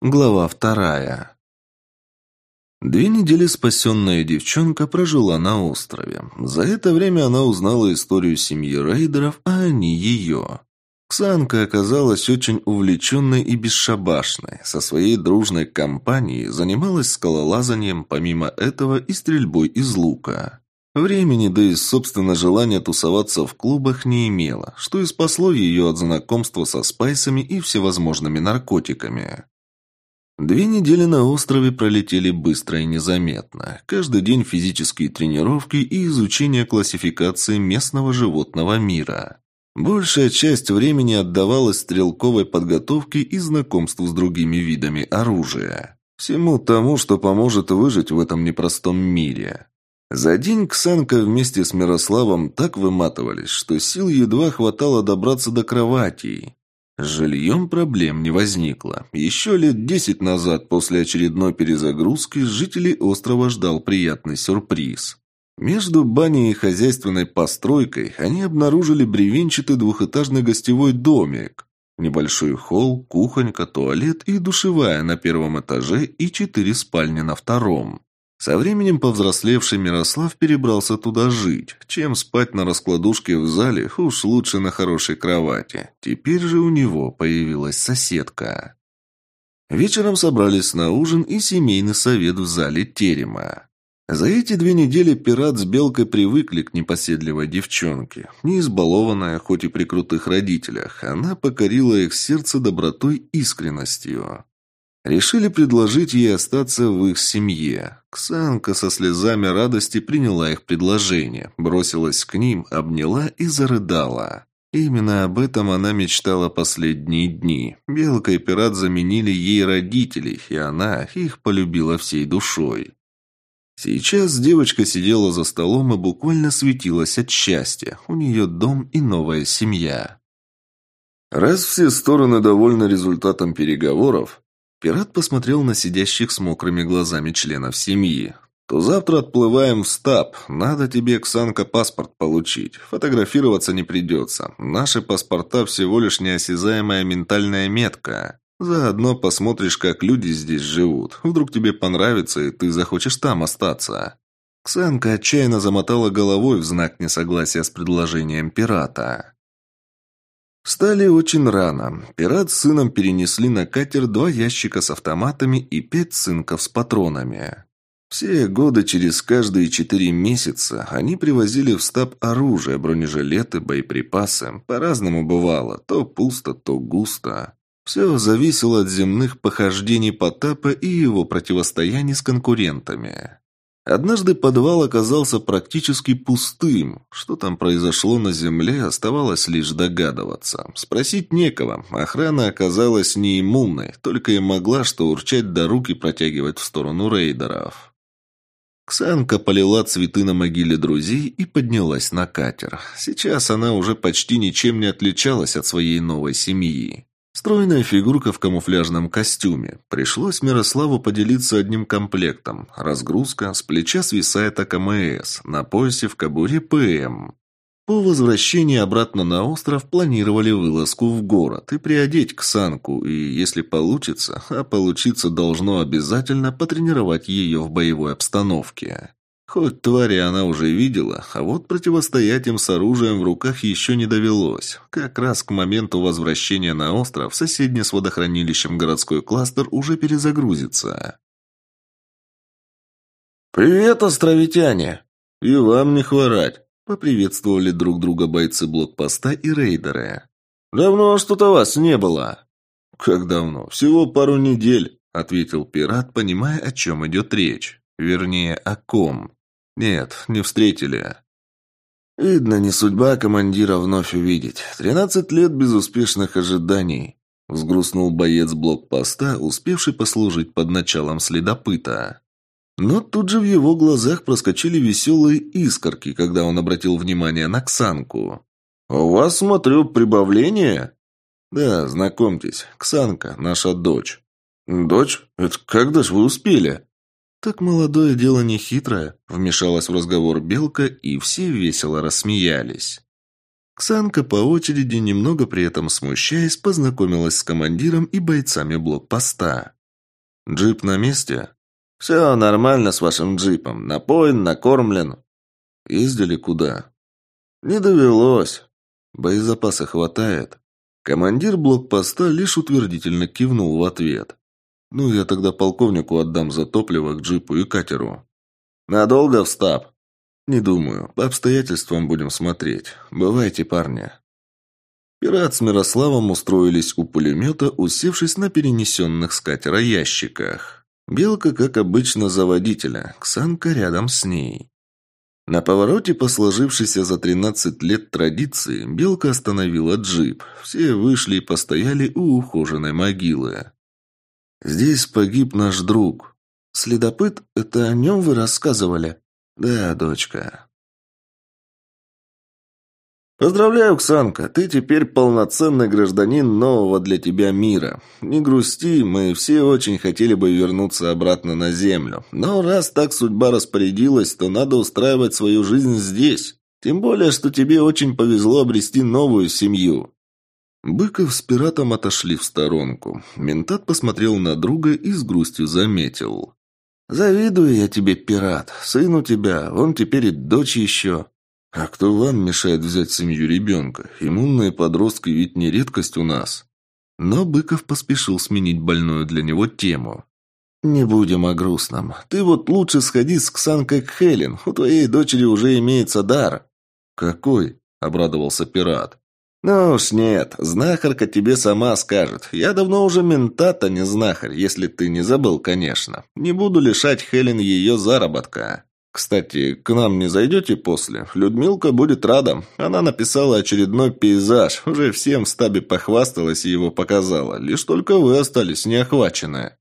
Глава вторая. Две недели спасенная девчонка прожила на острове. За это время она узнала историю семьи рейдеров, а они ее. Ксанка оказалась очень увлеченной и бесшабашной. Со своей дружной компанией занималась скалолазанием, помимо этого и стрельбой из лука. Времени, да и, собственно, желания тусоваться в клубах не имела, что и спасло ее от знакомства со спайсами и всевозможными наркотиками. Две недели на острове пролетели быстро и незаметно. Каждый день физические тренировки и изучение классификации местного животного мира. Большая часть времени отдавалась стрелковой подготовке и знакомству с другими видами оружия. Всему тому, что поможет выжить в этом непростом мире. За день Ксанка вместе с Мирославом так выматывались, что сил едва хватало добраться до кроватей. С жильем проблем не возникло. Еще лет десять назад, после очередной перезагрузки, жителей острова ждал приятный сюрприз. Между баней и хозяйственной постройкой они обнаружили бревенчатый двухэтажный гостевой домик. Небольшой холл, кухонька, туалет и душевая на первом этаже и четыре спальни на втором. Со временем повзрослевший Мирослав перебрался туда жить. Чем спать на раскладушке в зале, уж лучше на хорошей кровати. Теперь же у него появилась соседка. Вечером собрались на ужин и семейный совет в зале терема. За эти две недели пират с Белкой привыкли к непоседливой девчонке. Не избалованная, хоть и при крутых родителях, она покорила их сердце добротой искренностью. Решили предложить ей остаться в их семье. Ксанка со слезами радости приняла их предложение, бросилась к ним, обняла и зарыдала. Именно об этом она мечтала последние дни. Белка и пират заменили ей родителей, и она их полюбила всей душой. Сейчас девочка сидела за столом и буквально светилась от счастья. У нее дом и новая семья. Раз все стороны довольны результатом переговоров, Пират посмотрел на сидящих с мокрыми глазами членов семьи. «То завтра отплываем в стаб. Надо тебе, Ксанка, паспорт получить. Фотографироваться не придется. Наши паспорта всего лишь неосязаемая ментальная метка. Заодно посмотришь, как люди здесь живут. Вдруг тебе понравится, и ты захочешь там остаться». Ксанка отчаянно замотала головой в знак несогласия с предложением пирата. Встали очень рано. Пират с сыном перенесли на катер два ящика с автоматами и пять цинков с патронами. Все годы через каждые четыре месяца они привозили в стаб оружие, бронежилеты, боеприпасы. По-разному бывало, то пусто, то густо. Все зависело от земных похождений Потапа и его противостояний с конкурентами. Однажды подвал оказался практически пустым. Что там произошло на земле, оставалось лишь догадываться. Спросить некого. Охрана оказалась неиммунной, только и могла что урчать до руки протягивать в сторону рейдеров. Ксанка полила цветы на могиле друзей и поднялась на катер. Сейчас она уже почти ничем не отличалась от своей новой семьи. Стройная фигурка в камуфляжном костюме. Пришлось Мирославу поделиться одним комплектом. Разгрузка, с плеча свисает АКМС, на поясе в кобуре ПМ. По возвращении обратно на остров планировали вылазку в город и приодеть Ксанку, и, если получится, а получиться должно обязательно, потренировать ее в боевой обстановке. Хоть твари она уже видела, а вот противостоять им с оружием в руках еще не довелось. Как раз к моменту возвращения на остров соседний с водохранилищем городской кластер уже перезагрузится. «Привет, островитяне!» «И вам не хворать!» — поприветствовали друг друга бойцы блокпоста и рейдеры. «Давно что-то вас не было!» «Как давно? Всего пару недель», — ответил пират, понимая, о чем идет речь. Вернее, о ком. «Нет, не встретили». «Видно, не судьба командира вновь увидеть. Тринадцать лет безуспешных ожиданий», — взгрустнул боец блокпоста, успевший послужить под началом следопыта. Но тут же в его глазах проскочили веселые искорки, когда он обратил внимание на Ксанку. «У вас, смотрю, прибавление?» «Да, знакомьтесь, Ксанка, наша дочь». «Дочь? Это когда ж вы успели?» «Так молодое дело не хитрое», — вмешалась в разговор Белка, и все весело рассмеялись. Ксанка по очереди, немного при этом смущаясь, познакомилась с командиром и бойцами блокпоста. Джип на месте?» «Все нормально с вашим джипом. Напоен, накормлен». «Ездили куда?» «Не довелось». «Боезапаса хватает?» Командир блокпоста лишь утвердительно кивнул в ответ. «Ну, я тогда полковнику отдам за топливо к джипу и катеру». «Надолго в стаб?» «Не думаю. По обстоятельствам будем смотреть. Бывайте, парни». Пират с Мирославом устроились у пулемета, усевшись на перенесенных с катера ящиках. Белка, как обычно, за водителя, Ксанка рядом с ней. На повороте по за 13 лет традиции Белка остановила джип. Все вышли и постояли у ухоженной могилы. «Здесь погиб наш друг». «Следопыт? Это о нем вы рассказывали?» «Да, дочка». «Поздравляю, Ксанка, ты теперь полноценный гражданин нового для тебя мира. Не грусти, мы все очень хотели бы вернуться обратно на Землю. Но раз так судьба распорядилась, то надо устраивать свою жизнь здесь. Тем более, что тебе очень повезло обрести новую семью». Быков с пиратом отошли в сторонку. Ментат посмотрел на друга и с грустью заметил. «Завидую я тебе, пират. Сын у тебя, он теперь и дочь еще». «А кто вам мешает взять семью ребенка? Иммунные подростки ведь не редкость у нас». Но Быков поспешил сменить больную для него тему. «Не будем о грустном. Ты вот лучше сходи с Ксанкой к Хелен. У твоей дочери уже имеется дар». «Какой?» – обрадовался пират. «Ну уж нет, знахарка тебе сама скажет. Я давно уже ментат, а не знахарь, если ты не забыл, конечно. Не буду лишать Хелен ее заработка». Кстати, к нам не зайдете после? Людмилка будет рада. Она написала очередной пейзаж. Уже всем в стабе похвасталась и его показала. Лишь только вы остались неохвачены.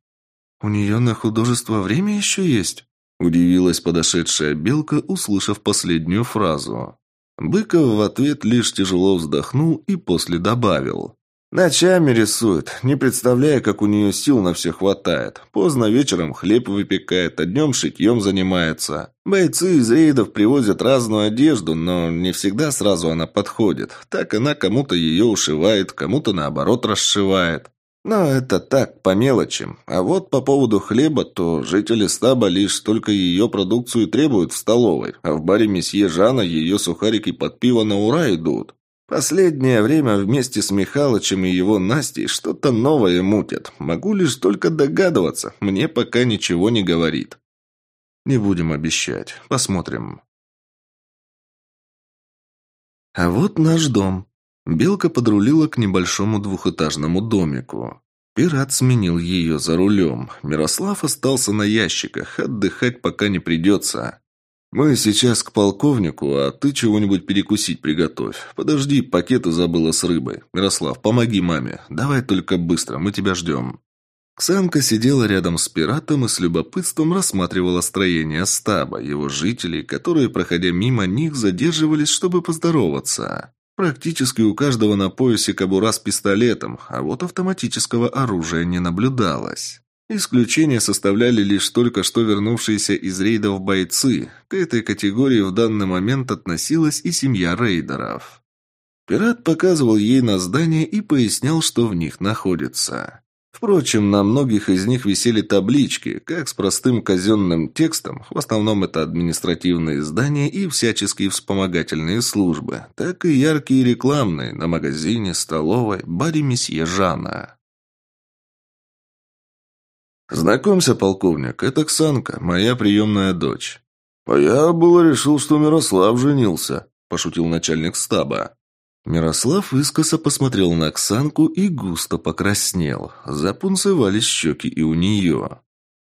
У нее на художество время еще есть? Удивилась подошедшая белка, услышав последнюю фразу. Быков в ответ лишь тяжело вздохнул и после добавил. Ночами рисует, не представляя, как у нее сил на все хватает. Поздно вечером хлеб выпекает, а днем шитьем занимается. Бойцы из рейдов привозят разную одежду, но не всегда сразу она подходит. Так она кому-то ее ушивает, кому-то наоборот расшивает. Но это так, по мелочи. А вот по поводу хлеба, то жители стаба лишь только ее продукцию требуют в столовой, а в баре месье Жана ее сухарики под пиво на ура идут. Последнее время вместе с Михалычем и его Настей что-то новое мутят. Могу лишь только догадываться. Мне пока ничего не говорит. Не будем обещать. Посмотрим. А вот наш дом. Белка подрулила к небольшому двухэтажному домику. Пират сменил ее за рулем. Мирослав остался на ящиках. Отдыхать пока не придется. «Мы сейчас к полковнику, а ты чего-нибудь перекусить приготовь. Подожди, пакеты забыла с рыбой. Мирослав, помоги маме. Давай только быстро, мы тебя ждем». Ксанка сидела рядом с пиратом и с любопытством рассматривала строение стаба, его жителей, которые, проходя мимо них, задерживались, чтобы поздороваться. Практически у каждого на поясе кобура с пистолетом, а вот автоматического оружия не наблюдалось. Исключение составляли лишь только что вернувшиеся из рейдов бойцы. К этой категории в данный момент относилась и семья рейдеров. Пират показывал ей на здание и пояснял, что в них находится. Впрочем, на многих из них висели таблички, как с простым казенным текстом, в основном это административные здания и всяческие вспомогательные службы, так и яркие рекламные на магазине, столовой, баре месье Жана. «Знакомься, полковник, это Ксанка, моя приемная дочь». «А я было решил, что Мирослав женился», – пошутил начальник стаба. Мирослав искоса посмотрел на Оксанку и густо покраснел. Запунцевались щеки и у нее.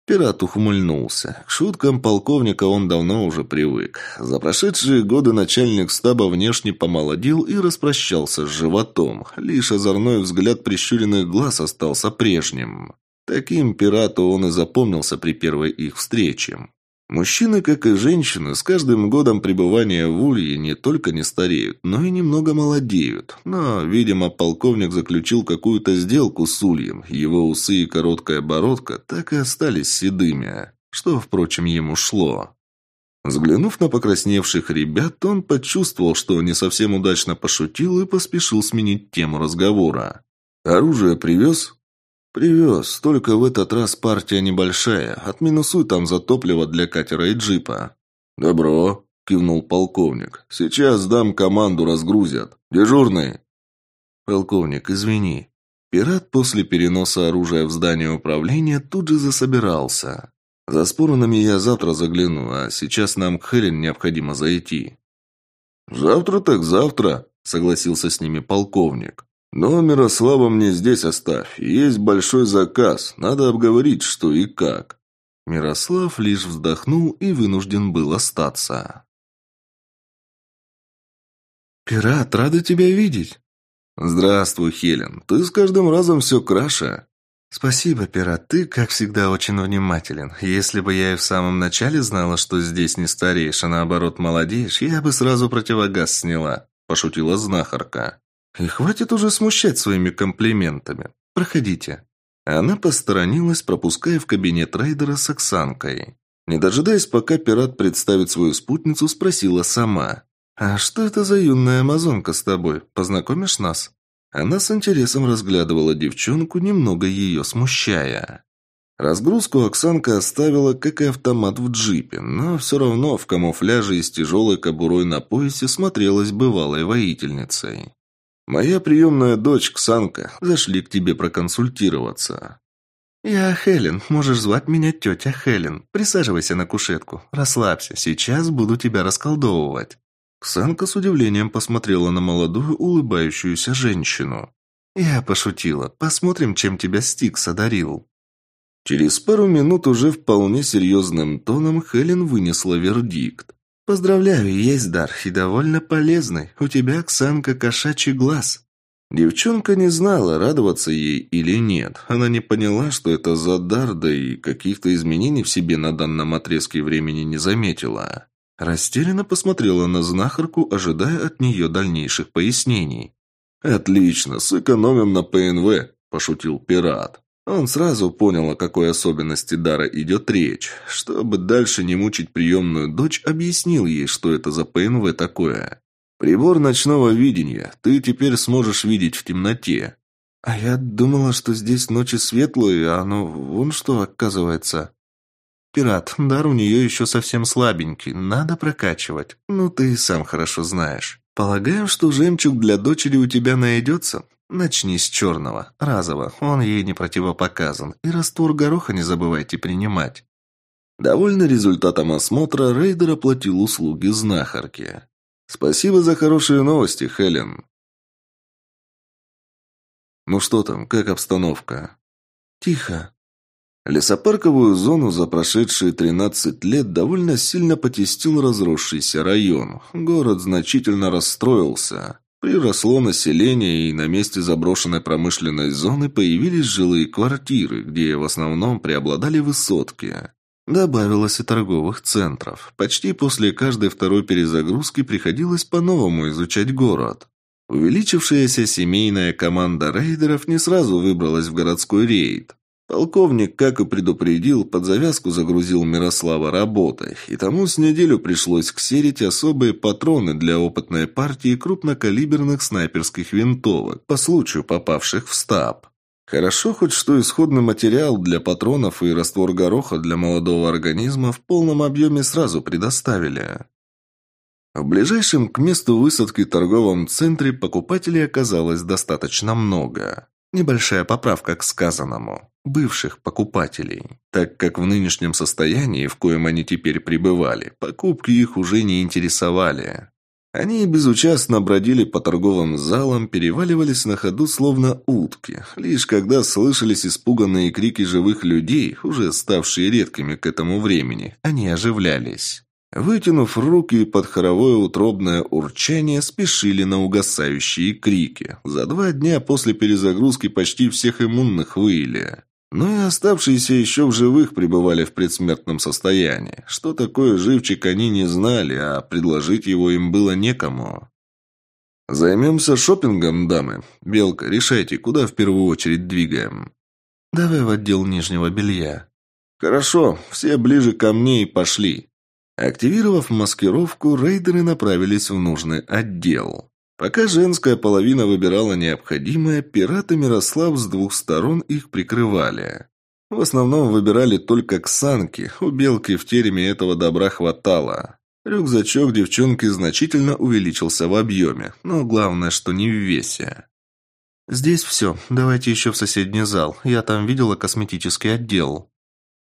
Пират ухмыльнулся. К шуткам полковника он давно уже привык. За прошедшие годы начальник стаба внешне помолодел и распрощался с животом. Лишь озорной взгляд прищуренных глаз остался прежним. Таким пирату он и запомнился при первой их встрече. Мужчины, как и женщины, с каждым годом пребывания в Улье не только не стареют, но и немного молодеют. Но, видимо, полковник заключил какую-то сделку с Ульем. Его усы и короткая бородка так и остались седыми, что, впрочем, ему шло. Взглянув на покрасневших ребят, он почувствовал, что не совсем удачно пошутил и поспешил сменить тему разговора. «Оружие привез?» «Привез, только в этот раз партия небольшая. Отминусуй там за топливо для катера и джипа». «Добро», – кивнул полковник. «Сейчас дам команду, разгрузят. Дежурный». «Полковник, извини». Пират после переноса оружия в здание управления тут же засобирался. «За споронами я завтра загляну, а сейчас нам к Хелен необходимо зайти». «Завтра так завтра», – согласился с ними полковник. «Но Мирослава мне здесь оставь. Есть большой заказ. Надо обговорить, что и как». Мирослав лишь вздохнул и вынужден был остаться. «Пират, рада тебя видеть!» «Здравствуй, Хелен. Ты с каждым разом все краше». «Спасибо, пират. Ты, как всегда, очень внимателен. Если бы я и в самом начале знала, что здесь не стареешь, а наоборот молодеешь, я бы сразу противогаз сняла», – пошутила знахарка. «И хватит уже смущать своими комплиментами. Проходите». Она посторонилась, пропуская в кабинет рейдера с Оксанкой. Не дожидаясь, пока пират представит свою спутницу, спросила сама. «А что это за юная амазонка с тобой? Познакомишь нас?» Она с интересом разглядывала девчонку, немного ее смущая. Разгрузку Оксанка оставила, как и автомат в джипе, но все равно в камуфляже и с тяжелой кобурой на поясе смотрелась бывалой воительницей. «Моя приемная дочь, Ксанка, зашли к тебе проконсультироваться». «Я Хелен. Можешь звать меня тетя Хелен. Присаживайся на кушетку. Расслабься. Сейчас буду тебя расколдовывать». Ксанка с удивлением посмотрела на молодую улыбающуюся женщину. «Я пошутила. Посмотрим, чем тебя Стикс одарил». Через пару минут уже вполне серьезным тоном Хелен вынесла вердикт. «Поздравляю, есть дар, и довольно полезный. У тебя, Ксанка, кошачий глаз». Девчонка не знала, радоваться ей или нет. Она не поняла, что это за дар, да и каких-то изменений в себе на данном отрезке времени не заметила. Растерянно посмотрела на знахарку, ожидая от нее дальнейших пояснений. «Отлично, сэкономим на ПНВ», – пошутил пират. Он сразу понял, о какой особенности дара идет речь. Чтобы дальше не мучить приемную дочь, объяснил ей, что это за ПНВ такое. «Прибор ночного видения. Ты теперь сможешь видеть в темноте». «А я думала, что здесь ночи светлые, а оно вон что оказывается». «Пират, дар у нее еще совсем слабенький, надо прокачивать. Ну, ты сам хорошо знаешь. Полагаю, что жемчуг для дочери у тебя найдется? Начни с черного, разово, он ей не противопоказан. И раствор гороха не забывайте принимать». Довольный результатом осмотра, рейдер оплатил услуги знахарки. «Спасибо за хорошие новости, Хелен». «Ну что там, как обстановка?» «Тихо», Лесопарковую зону за прошедшие 13 лет довольно сильно потестил разросшийся район. Город значительно расстроился. Приросло население, и на месте заброшенной промышленной зоны появились жилые квартиры, где в основном преобладали высотки. Добавилось и торговых центров. Почти после каждой второй перезагрузки приходилось по-новому изучать город. Увеличившаяся семейная команда рейдеров не сразу выбралась в городской рейд. Полковник, как и предупредил, под завязку загрузил Мирослава работой, и тому с неделю пришлось ксерить особые патроны для опытной партии крупнокалиберных снайперских винтовок, по случаю попавших в стаб. Хорошо хоть что исходный материал для патронов и раствор гороха для молодого организма в полном объеме сразу предоставили. В ближайшем к месту высадки торговом центре покупателей оказалось достаточно много. Небольшая поправка к сказанному. Бывших покупателей. Так как в нынешнем состоянии, в коем они теперь пребывали, покупки их уже не интересовали. Они безучастно бродили по торговым залам, переваливались на ходу словно утки. Лишь когда слышались испуганные крики живых людей, уже ставшие редкими к этому времени, они оживлялись. Вытянув руки под хоровое утробное урчание, спешили на угасающие крики. За два дня после перезагрузки почти всех иммунных выили. Но и оставшиеся еще в живых пребывали в предсмертном состоянии. Что такое живчик, они не знали, а предложить его им было некому. «Займемся шопингом, дамы. Белка, решайте, куда в первую очередь двигаем?» «Давай в отдел нижнего белья». «Хорошо, все ближе ко мне и пошли». Активировав маскировку, рейдеры направились в нужный отдел. Пока женская половина выбирала необходимое, пираты Мирослав с двух сторон их прикрывали. В основном выбирали только ксанки, у белки в тереме этого добра хватало. Рюкзачок девчонки значительно увеличился в объеме, но главное, что не в весе. «Здесь все. Давайте еще в соседний зал. Я там видела косметический отдел».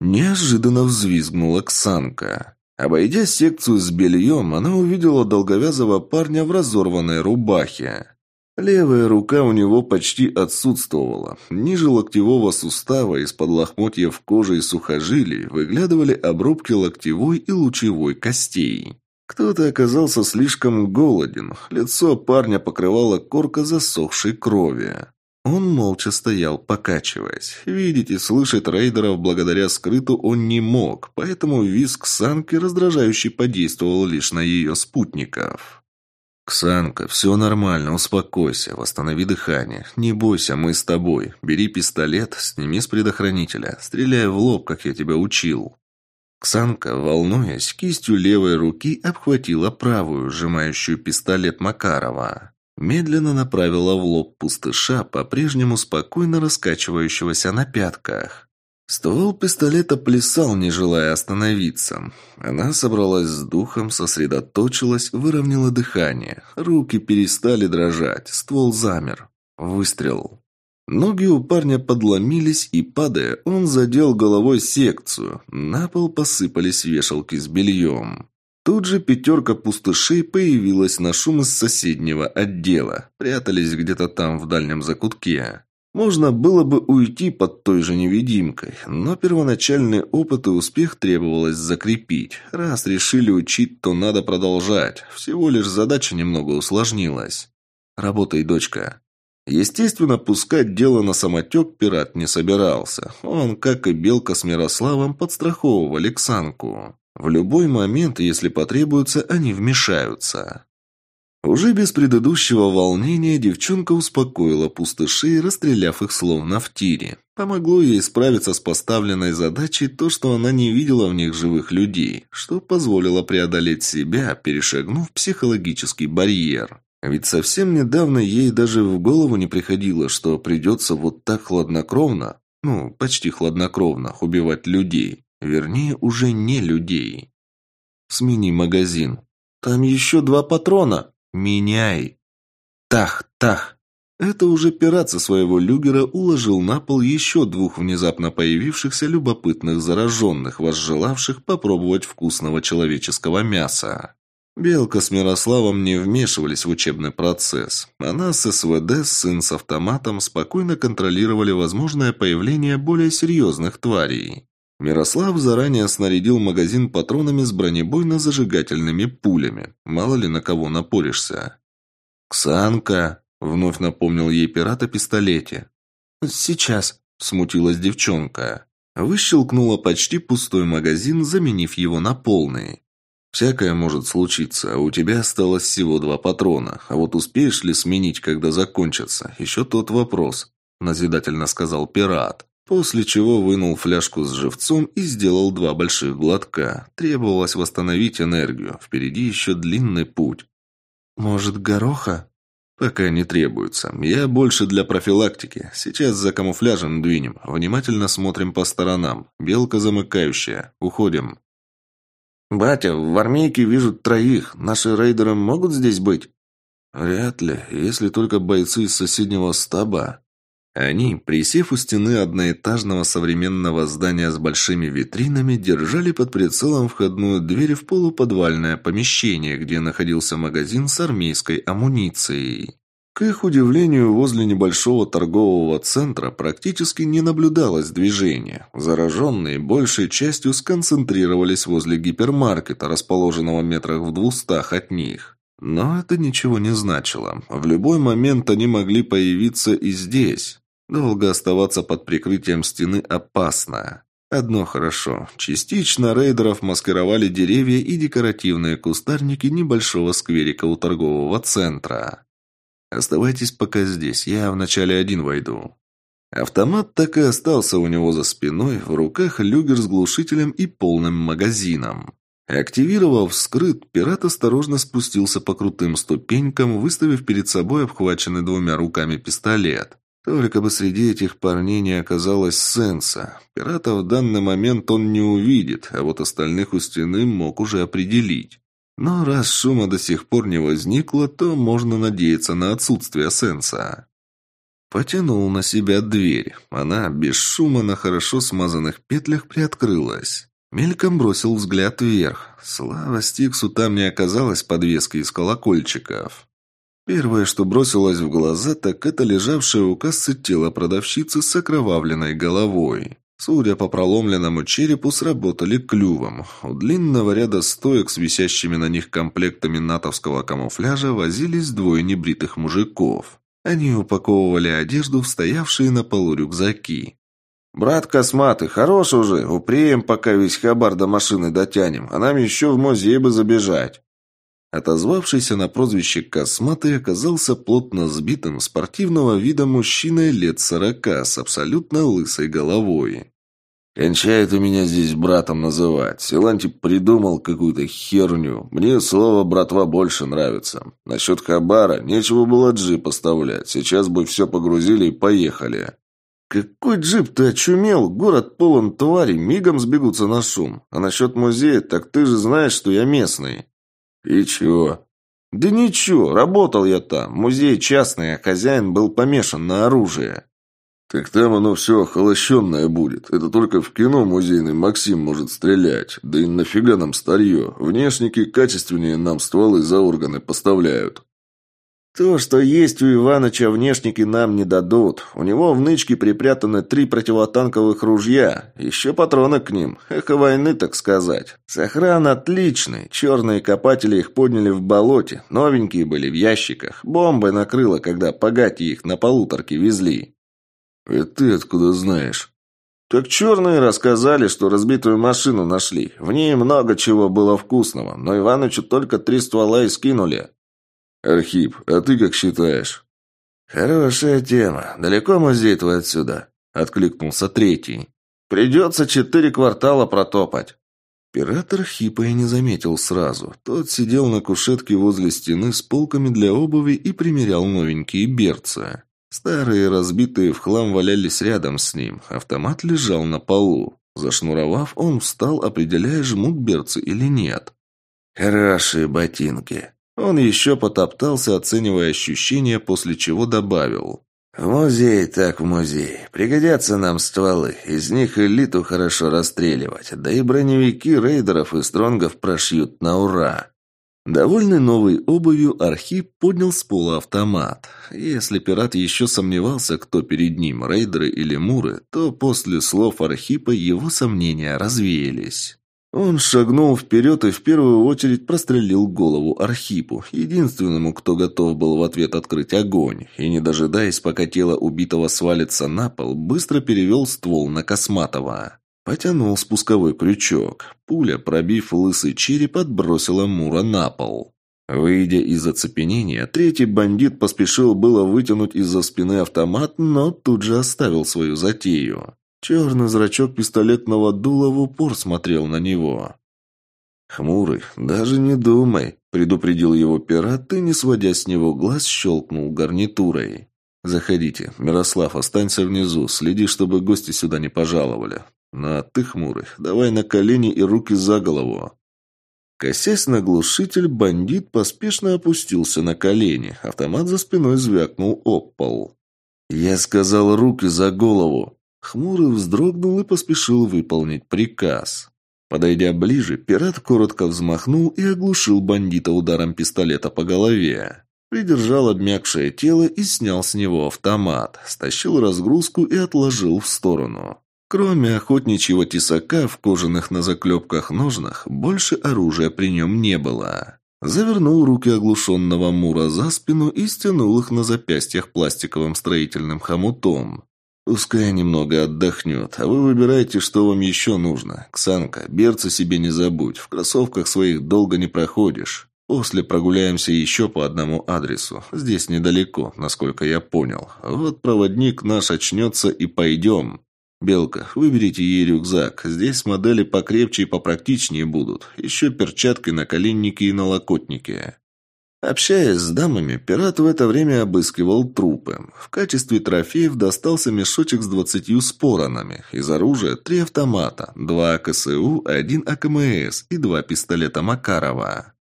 Неожиданно взвизгнула Ксанка. Обойдя секцию с бельем, она увидела долговязого парня в разорванной рубахе. Левая рука у него почти отсутствовала. Ниже локтевого сустава из-под лохмотьев кожи и сухожилий выглядывали обрубки локтевой и лучевой костей. Кто-то оказался слишком голоден. Лицо парня покрывала корка засохшей крови. Он молча стоял, покачиваясь. Видеть и слышать рейдеров благодаря скрыту он не мог, поэтому визг Санки раздражающе подействовал лишь на ее спутников. «Ксанка, все нормально, успокойся, восстанови дыхание. Не бойся, мы с тобой. Бери пистолет, сними с предохранителя, стреляй в лоб, как я тебя учил». Ксанка, волнуясь, кистью левой руки обхватила правую, сжимающую пистолет Макарова. Медленно направила в лоб пустыша, по-прежнему спокойно раскачивающегося на пятках. Ствол пистолета плясал, не желая остановиться. Она собралась с духом, сосредоточилась, выровняла дыхание. Руки перестали дрожать, ствол замер. Выстрел. Ноги у парня подломились, и, падая, он задел головой секцию. На пол посыпались вешалки с бельем. Тут же пятерка пустышей появилась на шум из соседнего отдела. Прятались где-то там, в дальнем закутке. Можно было бы уйти под той же невидимкой, но первоначальный опыт и успех требовалось закрепить. Раз решили учить, то надо продолжать. Всего лишь задача немного усложнилась. Работай, дочка. Естественно, пускать дело на самотек пират не собирался. Он, как и Белка с Мирославом, подстраховывал Алексанку. В любой момент, если потребуется, они вмешаются. Уже без предыдущего волнения девчонка успокоила пустышей, расстреляв их словно в тире. Помогло ей справиться с поставленной задачей то, что она не видела в них живых людей, что позволило преодолеть себя, перешагнув психологический барьер. Ведь совсем недавно ей даже в голову не приходило, что придется вот так хладнокровно, ну, почти хладнокровно, убивать людей. Вернее, уже не людей. Смени магазин. Там еще два патрона. Меняй. Тах, тах. Это уже пират со своего люгера уложил на пол еще двух внезапно появившихся любопытных зараженных, возжелавших попробовать вкусного человеческого мяса. Белка с Мирославом не вмешивались в учебный процесс. Она с СВД, сын с автоматом, спокойно контролировали возможное появление более серьезных тварей. Мирослав заранее снарядил магазин патронами с бронебойно-зажигательными пулями. Мало ли на кого напоришься. «Ксанка!» — вновь напомнил ей пират о пистолете. «Сейчас!» — смутилась девчонка. Выщелкнула почти пустой магазин, заменив его на полный. «Всякое может случиться, у тебя осталось всего два патрона. А вот успеешь ли сменить, когда закончатся? Еще тот вопрос», — назидательно сказал пират. После чего вынул фляжку с живцом и сделал два больших глотка. Требовалось восстановить энергию. Впереди еще длинный путь. «Может, гороха?» «Пока не требуется. Я больше для профилактики. Сейчас за камуфляжем двинем. Внимательно смотрим по сторонам. Белка замыкающая. Уходим». «Батя, в армейке вижу троих. Наши рейдеры могут здесь быть?» «Вряд ли, если только бойцы из соседнего стаба. Они, присев у стены одноэтажного современного здания с большими витринами, держали под прицелом входную дверь в полуподвальное помещение, где находился магазин с армейской амуницией. К их удивлению, возле небольшого торгового центра практически не наблюдалось движения. Зараженные большей частью сконцентрировались возле гипермаркета, расположенного метрах в двухстах от них. Но это ничего не значило. В любой момент они могли появиться и здесь. Долго оставаться под прикрытием стены опасно. Одно хорошо. Частично рейдеров маскировали деревья и декоративные кустарники небольшого скверика у торгового центра. Оставайтесь пока здесь, я вначале один войду. Автомат так и остался у него за спиной, в руках люгер с глушителем и полным магазином. Активировав скрыт, пират осторожно спустился по крутым ступенькам, выставив перед собой обхваченный двумя руками пистолет. Только бы среди этих парней не оказалось сенса. Пирата в данный момент он не увидит, а вот остальных у стены мог уже определить. Но раз шума до сих пор не возникло, то можно надеяться на отсутствие сенса. Потянул на себя дверь. Она без шума на хорошо смазанных петлях приоткрылась. Мельком бросил взгляд вверх. Слава Стиксу там не оказалось подвески из колокольчиков. Первое, что бросилось в глаза, так это лежавшее у кассы тело продавщицы с окровавленной головой. Судя по проломленному черепу, сработали клювом. У длинного ряда стоек с висящими на них комплектами натовского камуфляжа возились двое небритых мужиков. Они упаковывали одежду в стоявшие на полу рюкзаки. «Брат Косматый, хорош уже, упреем, пока весь хабар до машины дотянем, а нам еще в музей бы забежать». Отозвавшийся на прозвище «Косматый» оказался плотно сбитым спортивного вида мужчиной лет сорока с абсолютно лысой головой. «Кончает у меня здесь братом называть. Силанти придумал какую-то херню. Мне слово «братва» больше нравится. Насчет хабара нечего было джип поставлять. Сейчас бы все погрузили и поехали». «Какой джип ты очумел? Город полон тварей, мигом сбегутся на шум. А насчет музея, так ты же знаешь, что я местный». «И чего?» «Да ничего, работал я там. Музей частный, а хозяин был помешан на оружие». «Так там оно все холощенное будет. Это только в кино музейный Максим может стрелять. Да и нафига нам старье? Внешники качественнее нам стволы за органы поставляют». «То, что есть у Иваныча, внешники нам не дадут. У него в нычке припрятаны три противотанковых ружья. Еще патроны к ним. Эхо войны, так сказать. Сохран отличный. Черные копатели их подняли в болоте. Новенькие были в ящиках. Бомбой накрыло, когда погати их на полуторке везли». «Это ты откуда знаешь?» «Так черные рассказали, что разбитую машину нашли. В ней много чего было вкусного, но Иванычу только три ствола и скинули». «Архип, а ты как считаешь?» «Хорошая тема. Далеко музей твой отсюда?» — откликнулся третий. «Придется четыре квартала протопать». Пират Архипа и не заметил сразу. Тот сидел на кушетке возле стены с полками для обуви и примерял новенькие берцы. Старые, разбитые в хлам валялись рядом с ним. Автомат лежал на полу. Зашнуровав, он встал, определяя, жмут берцы или нет. «Хорошие ботинки», он еще потоптался, оценивая ощущения, после чего добавил. «В музей так в музей. Пригодятся нам стволы. Из них элиту хорошо расстреливать. Да и броневики рейдеров и стронгов прошьют на ура». Довольный новой обувью, Архип поднял с пола автомат. Если пират еще сомневался, кто перед ним, рейдеры или муры, то после слов Архипа его сомнения развеялись. Он шагнул вперед и в первую очередь прострелил голову Архипу, единственному, кто готов был в ответ открыть огонь, и, не дожидаясь, пока тело убитого свалится на пол, быстро перевел ствол на Косматова. Потянул спусковой крючок. Пуля, пробив лысый череп, отбросила Мура на пол. Выйдя из оцепенения, третий бандит поспешил было вытянуть из-за спины автомат, но тут же оставил свою затею. Черный зрачок пистолетного дула в упор смотрел на него. «Хмурый, даже не думай», — предупредил его пират и, не сводя с него глаз, щелкнул гарнитурой. «Заходите. Мирослав, останься внизу. Следи, чтобы гости сюда не пожаловали. Ну а ты, хмурый, давай на колени и руки за голову». Косясь на глушитель, бандит поспешно опустился на колени. Автомат за спиной звякнул об пол. «Я сказал руки за голову», Хмурый вздрогнул и поспешил выполнить приказ. Подойдя ближе, пират коротко взмахнул и оглушил бандита ударом пистолета по голове. Придержал обмякшее тело и снял с него автомат, стащил разгрузку и отложил в сторону. Кроме охотничьего тесака в кожаных на заклепках ножнах, больше оружия при нем не было. Завернул руки оглушенного Мура за спину и стянул их на запястьях пластиковым строительным хомутом. Пускай немного отдохнет, а вы выбирайте, что вам еще нужно. Ксанка, берца себе не забудь, в кроссовках своих долго не проходишь. После прогуляемся еще по одному адресу. Здесь недалеко, насколько я понял. Вот проводник наш очнется и пойдем». «Белка, выберите ей рюкзак. Здесь модели покрепче и попрактичнее будут. Еще перчатки, наколенники и налокотники». Общаясь с дамами, пират в это время обыскивал трупы. В качестве трофеев достался мешочек с двадцатью споронами. Из оружия три автомата, два АКСУ, один АКМС и два пистолета Макарова.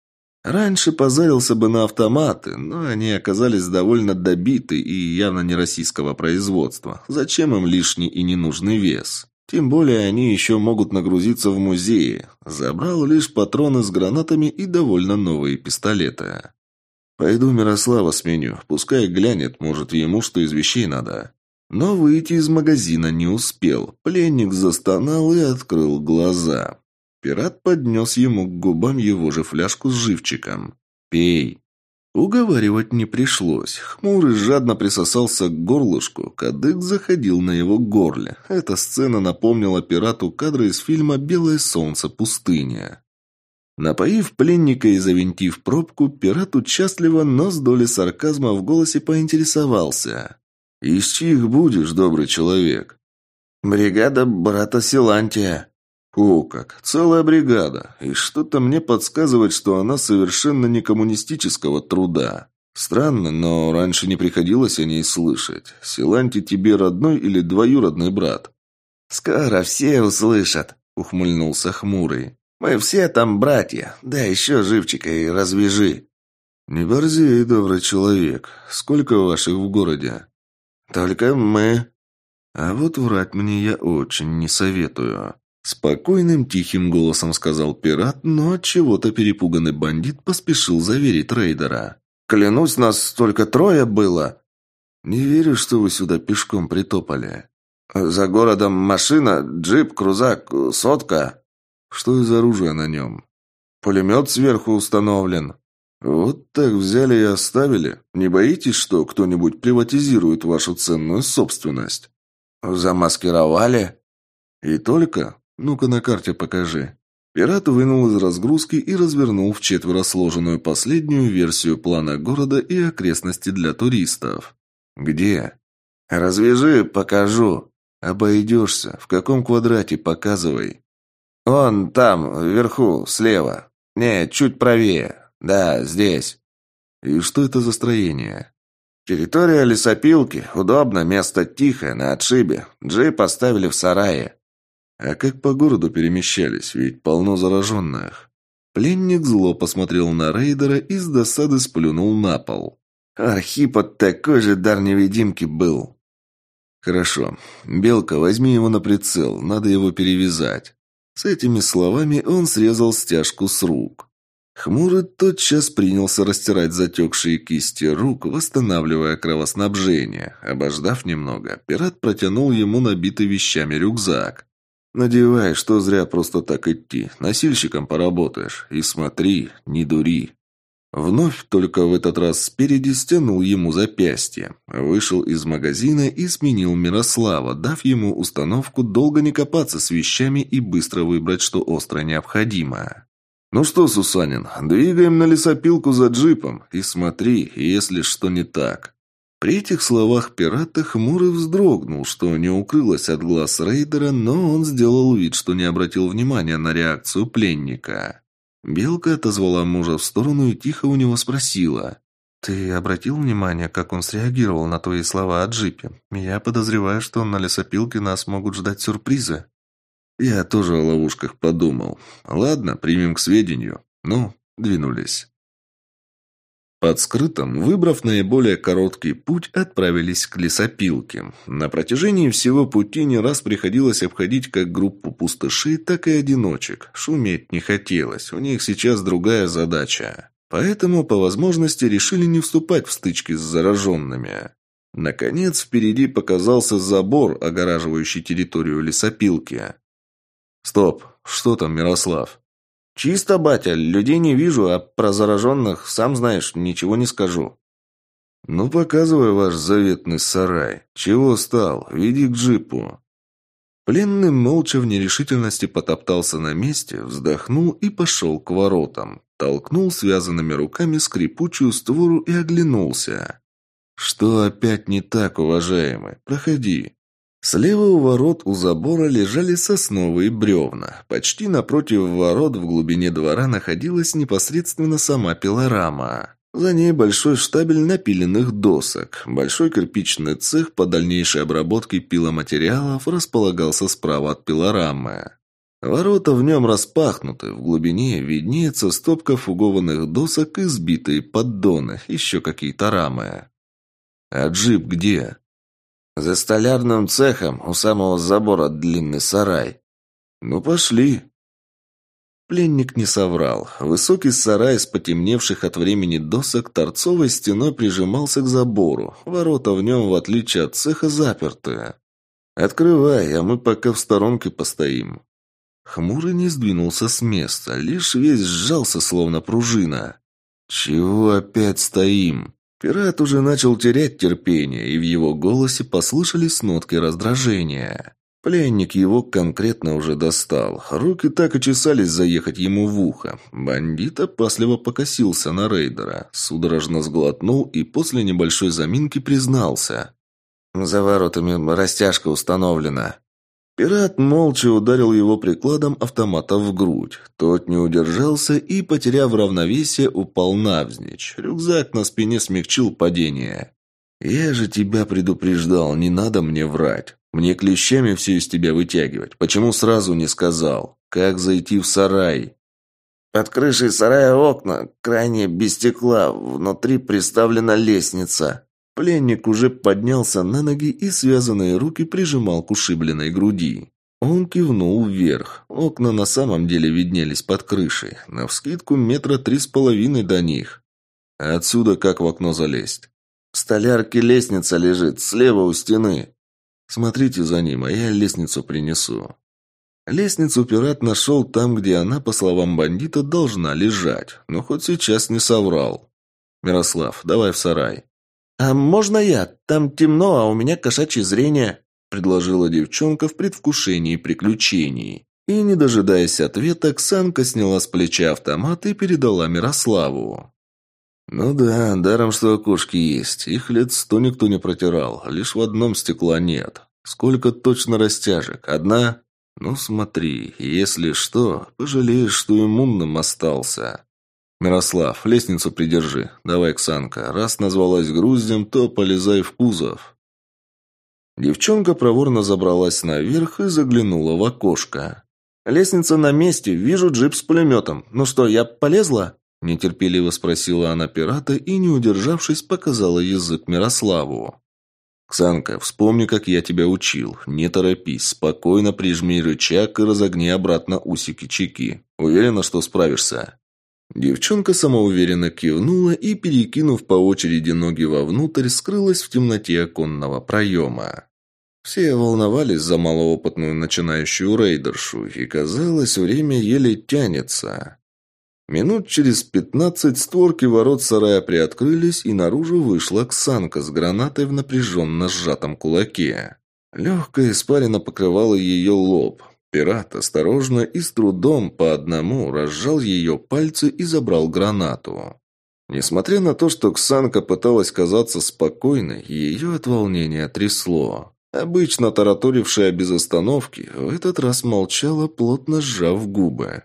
Раньше позарился бы на автоматы, но они оказались довольно добиты и явно не российского производства. Зачем им лишний и ненужный вес? Тем более они еще могут нагрузиться в музее. Забрал лишь патроны с гранатами и довольно новые пистолеты. Пойду Мирослава сменю. Пускай глянет, может, ему что из вещей надо. Но выйти из магазина не успел. Пленник застонал и открыл глаза. Пират поднес ему к губам его же фляжку с живчиком. «Пей». Уговаривать не пришлось. Хмурый жадно присосался к горлышку, кадык заходил на его горле. Эта сцена напомнила пирату кадры из фильма «Белое солнце пустыня». Напоив пленника и завинтив пробку, пират участливо, но с долей сарказма в голосе поинтересовался. «Из чьих будешь, добрый человек?» «Бригада брата Силантия», о как! Целая бригада. И что-то мне подсказывает, что она совершенно не коммунистического труда. Странно, но раньше не приходилось о ней слышать. Силанти тебе родной или двоюродный брат? «Скоро все услышат», — ухмыльнулся хмурый. «Мы все там братья. Да еще живчика и развяжи». «Не борзей, добрый человек. Сколько ваших в городе?» «Только мы». «А вот врать мне я очень не советую». Спокойным, тихим голосом сказал пират, но от чего-то перепуганный бандит поспешил заверить рейдера. «Клянусь, нас только трое было!» «Не верю, что вы сюда пешком притопали». «За городом машина, джип, крузак, сотка». «Что из оружия на нем?» «Пулемет сверху установлен». «Вот так взяли и оставили. Не боитесь, что кто-нибудь приватизирует вашу ценную собственность?» «Замаскировали?» «И только? «Ну-ка на карте покажи». Пират вынул из разгрузки и развернул в четверо сложенную последнюю версию плана города и окрестности для туристов. «Где?» «Развяжи, покажу». «Обойдешься. В каком квадрате? Показывай». «Он там, вверху, слева. Не, чуть правее. Да, здесь». «И что это за строение?» «Территория лесопилки. Удобно, место тихое, на отшибе. Джип поставили в сарае». А как по городу перемещались, ведь полно зараженных. Пленник зло посмотрел на рейдера и с досады сплюнул на пол. Архипа такой же дар невидимки был. Хорошо. Белка, возьми его на прицел, надо его перевязать. С этими словами он срезал стяжку с рук. Хмурый тотчас принялся растирать затекшие кисти рук, восстанавливая кровоснабжение. Обождав немного, пират протянул ему набитый вещами рюкзак. Надевай, что зря просто так идти. Носильщиком поработаешь. И смотри, не дури. Вновь, только в этот раз спереди, стянул ему запястье. Вышел из магазина и сменил Мирослава, дав ему установку долго не копаться с вещами и быстро выбрать, что остро необходимо. «Ну что, Сусанин, двигаем на лесопилку за джипом. И смотри, если что не так». При этих словах пирата хмурый вздрогнул, что не укрылось от глаз рейдера, но он сделал вид, что не обратил внимания на реакцию пленника. Белка отозвала мужа в сторону и тихо у него спросила. «Ты обратил внимание, как он среагировал на твои слова о джипе? Я подозреваю, что на лесопилке нас могут ждать сюрпризы». Я тоже о ловушках подумал. Ладно, примем к сведению. Ну, двинулись. Под скрытым, выбрав наиболее короткий путь, отправились к лесопилке. На протяжении всего пути не раз приходилось обходить как группу пустышей, так и одиночек. Шуметь не хотелось, у них сейчас другая задача. Поэтому, по возможности, решили не вступать в стычки с зараженными. Наконец, впереди показался забор, огораживающий территорию лесопилки. «Стоп! Что там, Мирослав?» «Чисто, батя, людей не вижу, а про зараженных, сам знаешь, ничего не скажу». «Ну, показывай ваш заветный сарай. Чего стал? Веди к джипу». Пленный молча в нерешительности потоптался на месте, вздохнул и пошел к воротам. Толкнул связанными руками скрипучую створу и оглянулся. «Что опять не так, уважаемый? Проходи». Слева у ворот у забора лежали сосновые бревна. Почти напротив ворот в глубине двора находилась непосредственно сама пилорама. За ней большой штабель напиленных досок. Большой кирпичный цех по дальнейшей обработке пиломатериалов располагался справа от пилорамы. Ворота в нем распахнуты, в глубине виднеется стопка фугованных досок и сбитые поддоны, еще какие-то рамы. «А джип где?» «За столярным цехом, у самого забора длинный сарай». «Ну, пошли». Пленник не соврал. Высокий сарай с потемневших от времени досок торцовой стеной прижимался к забору. Ворота в нем, в отличие от цеха, заперты. «Открывай, а мы пока в сторонке постоим». Хмурый не сдвинулся с места, лишь весь сжался, словно пружина. «Чего опять стоим?» Пират уже начал терять терпение, и в его голосе послышались нотки раздражения. Пленник его конкретно уже достал. Руки так и чесались заехать ему в ухо. Бандит опасливо покосился на рейдера, судорожно сглотнул и после небольшой заминки признался. «За воротами растяжка установлена». Пират молча ударил его прикладом автомата в грудь. Тот не удержался и, потеряв равновесие, упал навзничь. Рюкзак на спине смягчил падение. «Я же тебя предупреждал, не надо мне врать. Мне клещами все из тебя вытягивать. Почему сразу не сказал? Как зайти в сарай?» «Под крышей сарая окна, крайне без стекла, внутри приставлена лестница». Пленник уже поднялся на ноги и связанные руки прижимал к ушибленной груди. Он кивнул вверх. Окна на самом деле виднелись под крышей. Навскидку метра три с половиной до них. Отсюда как в окно залезть? В столярке лестница лежит, слева у стены. Смотрите за ним, а я лестницу принесу. Лестницу пират нашел там, где она, по словам бандита, должна лежать. Но хоть сейчас не соврал. «Мирослав, давай в сарай». «А можно я? Там темно, а у меня кошачье зрение», предложила девчонка в предвкушении приключений. И, не дожидаясь ответа, Ксанка сняла с плеча автомат и передала Мирославу. «Ну да, даром, что окошки есть. Их лет сто никто не протирал. Лишь в одном стекла нет. Сколько точно растяжек? Одна? Ну смотри, если что, пожалеешь, что иммунным остался». «Мирослав, лестницу придержи. Давай, Ксанка. Раз назвалась груздем, то полезай в кузов». Девчонка проворно забралась наверх и заглянула в окошко. «Лестница на месте. Вижу джип с пулеметом. Ну что, я полезла?» Нетерпеливо спросила она пирата и, не удержавшись, показала язык Мирославу. «Ксанка, вспомни, как я тебя учил. Не торопись, спокойно прижми рычаг и разогни обратно усики-чеки. Уверена, что справишься?» Девчонка самоуверенно кивнула и, перекинув по очереди ноги вовнутрь, скрылась в темноте оконного проема. Все волновались за малоопытную начинающую рейдершу, и, казалось, время еле тянется. Минут через пятнадцать створки ворот сарая приоткрылись, и наружу вышла Ксанка с гранатой в напряженно сжатом кулаке. Легкая испарина покрывала ее лоб. Пират осторожно и с трудом по одному разжал ее пальцы и забрал гранату. Несмотря на то, что Ксанка пыталась казаться спокойной, ее от волнения трясло. Обычно тараторившая без остановки, в этот раз молчала, плотно сжав губы.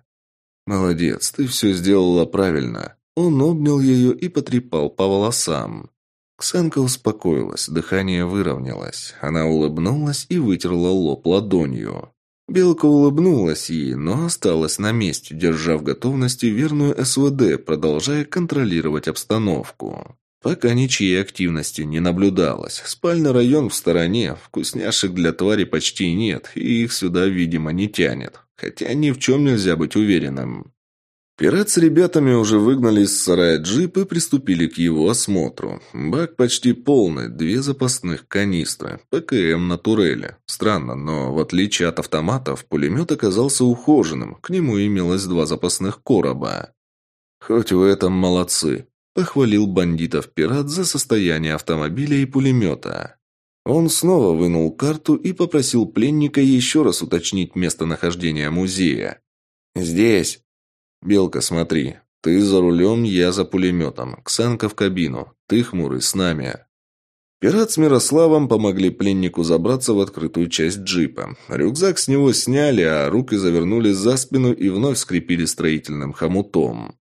«Молодец, ты все сделала правильно». Он обнял ее и потрепал по волосам. Ксанка успокоилась, дыхание выровнялось. Она улыбнулась и вытерла лоб ладонью. Белка улыбнулась ей, но осталась на месте, держа в готовности верную СВД, продолжая контролировать обстановку. Пока ничьей активности не наблюдалось. Спальный район в стороне, вкусняшек для твари почти нет, и их сюда, видимо, не тянет. Хотя ни в чем нельзя быть уверенным. Пират с ребятами уже выгнали из сарая джип и приступили к его осмотру. Бак почти полный, две запасных канистры, ПКМ на турели. Странно, но в отличие от автоматов, пулемет оказался ухоженным, к нему имелось два запасных короба. «Хоть в этом молодцы», – похвалил бандитов пират за состояние автомобиля и пулемета. Он снова вынул карту и попросил пленника еще раз уточнить местонахождение музея. «Здесь». «Белка, смотри. Ты за рулем, я за пулеметом. Ксанка в кабину. Ты, хмурый, с нами». Пират с Мирославом помогли пленнику забраться в открытую часть джипа. Рюкзак с него сняли, а руки завернули за спину и вновь скрепили строительным хомутом.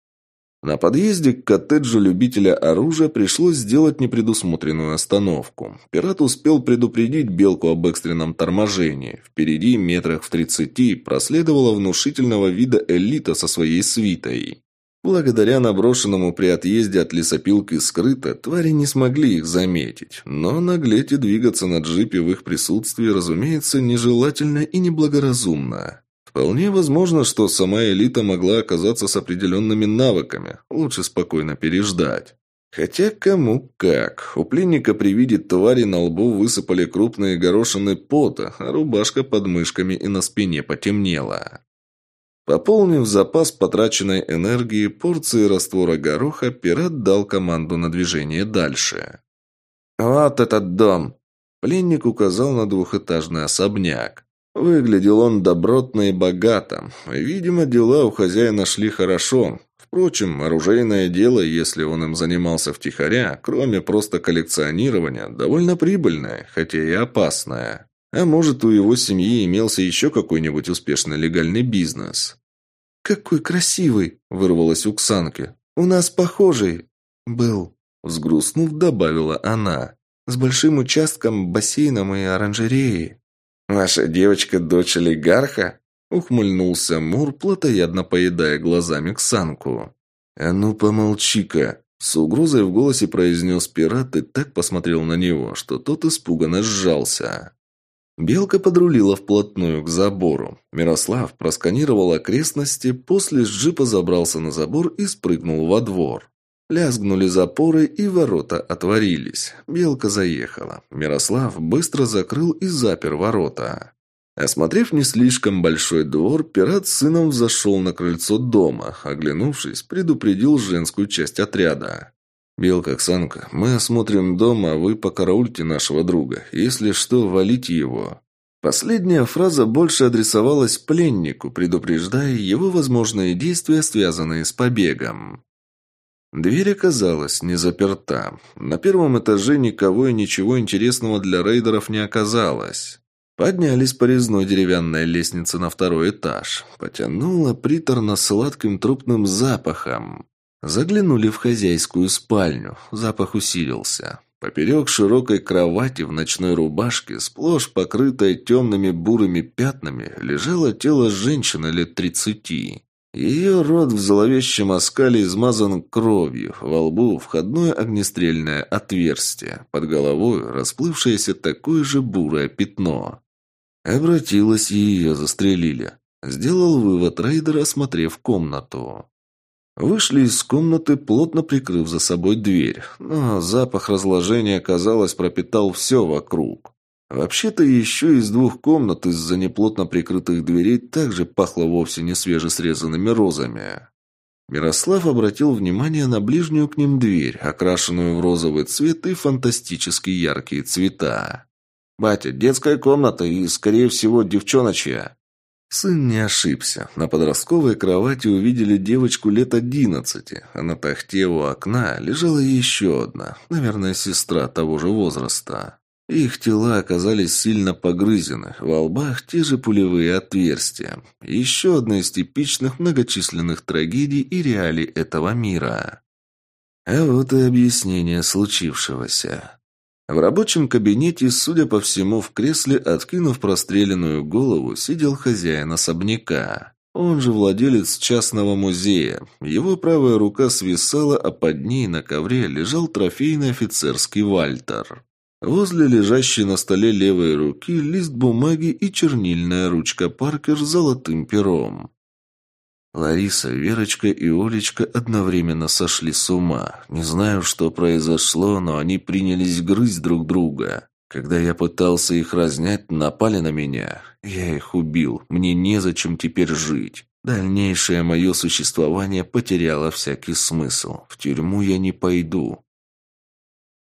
На подъезде к коттеджу любителя оружия пришлось сделать непредусмотренную остановку. Пират успел предупредить Белку об экстренном торможении. Впереди, метрах в тридцати, проследовала внушительного вида элита со своей свитой. Благодаря наброшенному при отъезде от лесопилки скрыто, твари не смогли их заметить. Но наглеть и двигаться на джипе в их присутствии, разумеется, нежелательно и неблагоразумно. Вполне возможно, что сама элита могла оказаться с определенными навыками. Лучше спокойно переждать. Хотя кому как. У пленника при виде твари на лбу высыпали крупные горошины пота, а рубашка под мышками и на спине потемнела. Пополнив запас потраченной энергии порции раствора гороха, пират дал команду на движение дальше. «Вот этот дом!» Пленник указал на двухэтажный особняк. Выглядел он добротно и богато. Видимо, дела у хозяина шли хорошо. Впрочем, оружейное дело, если он им занимался втихаря, кроме просто коллекционирования, довольно прибыльное, хотя и опасное. А может, у его семьи имелся еще какой-нибудь успешный легальный бизнес. «Какой красивый!» – вырвалась у Ксанки. «У нас похожий!» «Был», – взгрустнув, добавила она. «С большим участком, бассейном и оранжереей». «Ваша девочка дочь олигарха?» – ухмыльнулся Мур, плотоядно поедая глазами Ксанку. «А ну помолчи-ка!» С угрозой в голосе произнес пират и так посмотрел на него, что тот испуганно сжался. Белка подрулила вплотную к забору. Мирослав просканировал окрестности, после с джипа забрался на забор и спрыгнул во двор. Лязгнули запоры, и ворота отворились. Белка заехала. Мирослав быстро закрыл и запер ворота. Осмотрев не слишком большой двор, пират с сыном взошел на крыльцо дома. Оглянувшись, предупредил женскую часть отряда. «Белка, Оксанка, мы осмотрим дом, а вы покараульте нашего друга. Если что, валите его». Последняя фраза больше адресовалась пленнику, предупреждая его возможные действия, связанные с побегом. Дверь оказалась не заперта. На первом этаже никого и ничего интересного для рейдеров не оказалось. Поднялись по резной деревянной лестнице на второй этаж. Потянуло приторно-сладким трупным запахом. Заглянули в хозяйскую спальню. Запах усилился. Поперек широкой кровати в ночной рубашке, сплошь покрытой темными бурыми пятнами, лежало тело женщины лет тридцати. Ее рот в зловещем оскале измазан кровью, во лбу входное огнестрельное отверстие, под головой расплывшееся такое же бурое пятно. Обратилась и ее застрелили. Сделал вывод рейдер, осмотрев комнату. Вышли из комнаты, плотно прикрыв за собой дверь, но запах разложения, казалось, пропитал все вокруг. Вообще-то еще из двух комнат из-за неплотно прикрытых дверей также пахло вовсе не свежесрезанными розами. Мирослав обратил внимание на ближнюю к ним дверь, окрашенную в розовый цвет и фантастически яркие цвета. «Батя, детская комната и, скорее всего, девчоночья», Сын не ошибся. На подростковой кровати увидели девочку лет одиннадцати, а на тахте у окна лежала еще одна, наверное, сестра того же возраста. Их тела оказались сильно погрызены, во лбах те же пулевые отверстия. Еще одна из типичных многочисленных трагедий и реалий этого мира. А вот и объяснение случившегося. В рабочем кабинете, судя по всему, в кресле, откинув простреленную голову, сидел хозяин особняка. Он же владелец частного музея. Его правая рука свисала, а под ней на ковре лежал трофейный офицерский вальтер. Возле лежащей на столе левой руки лист бумаги и чернильная ручка Паркер с золотым пером. Лариса, Верочка и Олечка одновременно сошли с ума. Не знаю, что произошло, но они принялись грызть друг друга. Когда я пытался их разнять, напали на меня. Я их убил. Мне незачем теперь жить. Дальнейшее мое существование потеряло всякий смысл. В тюрьму я не пойду.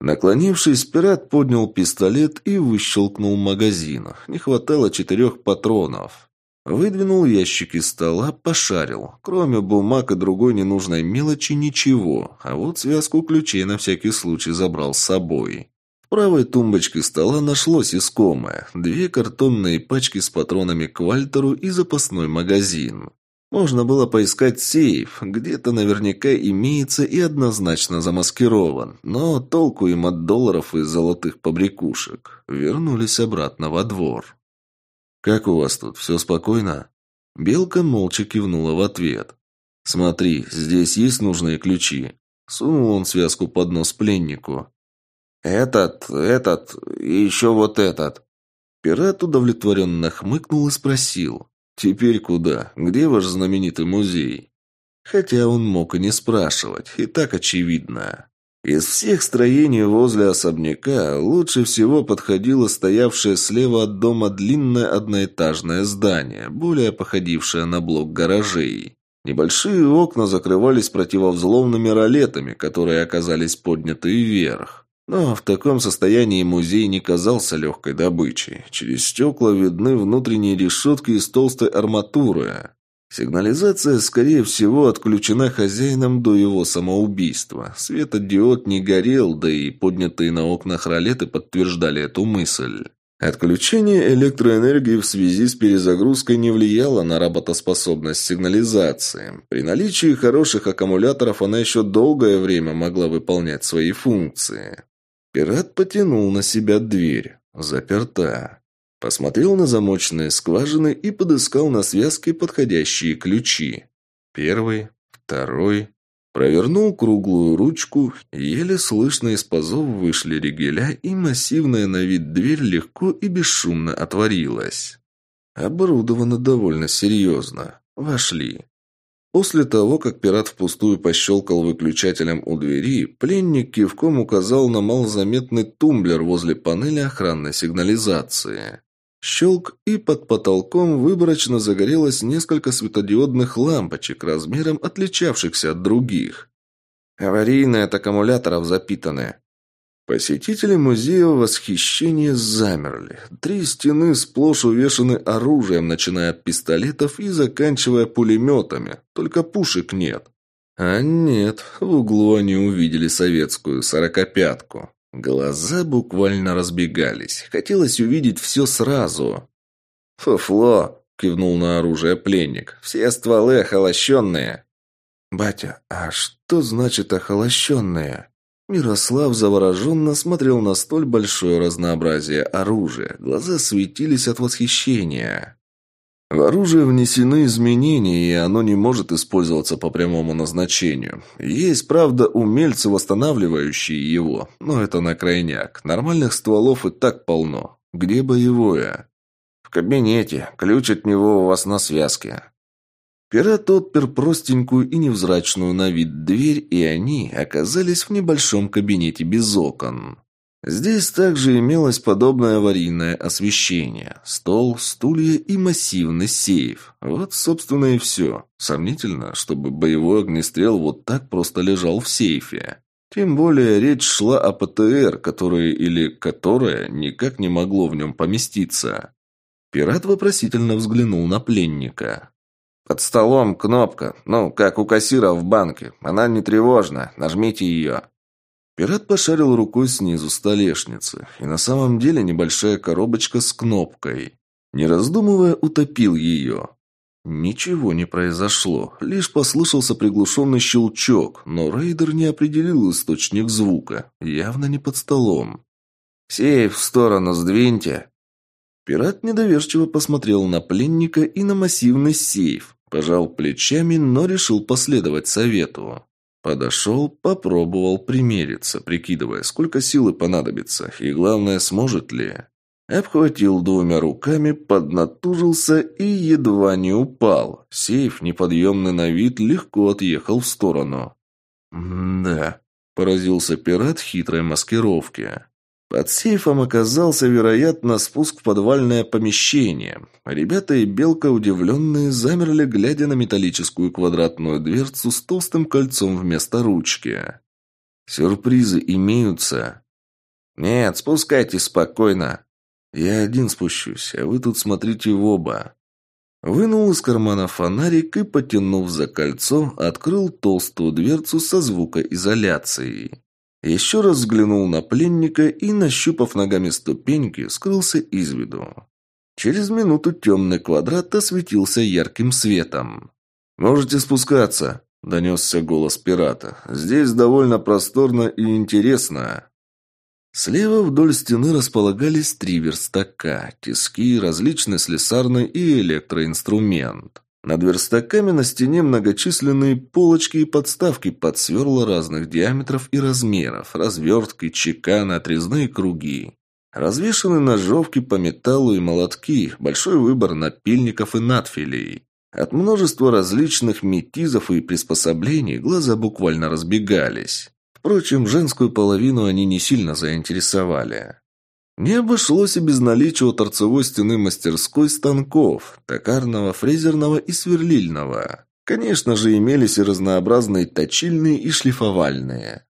Наклонившись, пират поднял пистолет и выщелкнул магазин. Не хватало четырех патронов. Выдвинул ящик из стола, пошарил. Кроме бумаг и другой ненужной мелочи ничего, а вот связку ключей на всякий случай забрал с собой. правой тумбочке стола нашлось искомое. Две картонные пачки с патронами к Вальтеру и запасной магазин. Можно было поискать сейф, где-то наверняка имеется и однозначно замаскирован, но толку им от долларов и золотых побрякушек. Вернулись обратно во двор. «Как у вас тут? Все спокойно?» Белка молча кивнула в ответ. «Смотри, здесь есть нужные ключи». Сунул он связку под нос пленнику. «Этот, этот и еще вот этот». Пират удовлетворенно хмыкнул и спросил. «Теперь куда? Где ваш знаменитый музей?» Хотя он мог и не спрашивать, и так очевидно. Из всех строений возле особняка лучше всего подходило стоявшее слева от дома длинное одноэтажное здание, более походившее на блок гаражей. Небольшие окна закрывались противовзломными ролетами, которые оказались подняты вверх. Но в таком состоянии музей не казался легкой добычей. Через стекла видны внутренние решетки из толстой арматуры. Сигнализация, скорее всего, отключена хозяином до его самоубийства. Светодиод не горел, да и поднятые на окнах ролеты подтверждали эту мысль. Отключение электроэнергии в связи с перезагрузкой не влияло на работоспособность сигнализации. При наличии хороших аккумуляторов она еще долгое время могла выполнять свои функции. Пират потянул на себя дверь. Заперта. Посмотрел на замочные скважины и подыскал на связке подходящие ключи. Первый, второй. Провернул круглую ручку, еле слышно из пазов вышли ригеля, и массивная на вид дверь легко и бесшумно отворилась. Оборудовано довольно серьезно. Вошли. После того, как пират впустую пощелкал выключателем у двери, пленник кивком указал на малозаметный тумблер возле панели охранной сигнализации. Щелк, и под потолком выборочно загорелось несколько светодиодных лампочек, размером отличавшихся от других. Аварийные от аккумуляторов запитаны. Посетители музея в восхищении замерли. Три стены сплошь увешаны оружием, начиная от пистолетов и заканчивая пулеметами. Только пушек нет. А нет, в углу они увидели советскую сорокопятку. Глаза буквально разбегались. Хотелось увидеть все сразу. «Фуфло!» – кивнул на оружие пленник. «Все стволы охолощенные!» «Батя, а что значит охолощенные?» Мирослав завороженно смотрел на столь большое разнообразие оружия. Глаза светились от восхищения. В оружие внесены изменения, и оно не может использоваться по прямому назначению. Есть, правда, умельцы, восстанавливающие его, но это на крайняк. Нормальных стволов и так полно. Где боевое? В кабинете. Ключ от него у вас на связке. Пират отпер простенькую и невзрачную на вид дверь, и они оказались в небольшом кабинете без окон. Здесь также имелось подобное аварийное освещение. Стол, стулья и массивный сейф. Вот, собственно, и все. Сомнительно, чтобы боевой огнестрел вот так просто лежал в сейфе. Тем более речь шла о ПТР, которое или которое никак не могло в нем поместиться. Пират вопросительно взглянул на пленника. «Под столом кнопка, ну, как у кассира в банке. Она не тревожна, нажмите ее». Пират пошарил рукой снизу столешницы, и на самом деле небольшая коробочка с кнопкой. Не раздумывая, утопил ее. Ничего не произошло, лишь послышался приглушенный щелчок, но рейдер не определил источник звука, явно не под столом. «Сейф в сторону сдвиньте!» Пират недоверчиво посмотрел на пленника и на массивный сейф, пожал плечами, но решил последовать совету. Подошел, попробовал примериться, прикидывая, сколько силы понадобится, и главное, сможет ли. Обхватил двумя руками, поднатужился и едва не упал. Сейф, неподъемный на вид, легко отъехал в сторону. «Да», – поразился пират хитрой маскировки. Под сейфом оказался, вероятно, спуск в подвальное помещение. Ребята и Белка, удивленные, замерли, глядя на металлическую квадратную дверцу с толстым кольцом вместо ручки. «Сюрпризы имеются?» «Нет, спускайтесь спокойно». «Я один спущусь, а вы тут смотрите в оба». Вынул из кармана фонарик и, потянув за кольцо, открыл толстую дверцу со звукоизоляцией. Еще раз взглянул на пленника и, нащупав ногами ступеньки, скрылся из виду. Через минуту темный квадрат осветился ярким светом. «Можете спускаться», – донесся голос пирата. «Здесь довольно просторно и интересно». Слева вдоль стены располагались три верстака, тиски, различный слесарный и электроинструмент. Над верстаками на стене многочисленные полочки и подставки под сверла разных диаметров и размеров, развертки, чеканы, отрезные круги. Развешаны ножовки по металлу и молотки, большой выбор напильников и надфилей. От множества различных метизов и приспособлений глаза буквально разбегались. Впрочем, женскую половину они не сильно заинтересовали. Не обошлось и без наличия у торцевой стены мастерской станков, токарного, фрезерного и сверлильного. Конечно же, имелись и разнообразные точильные и шлифовальные.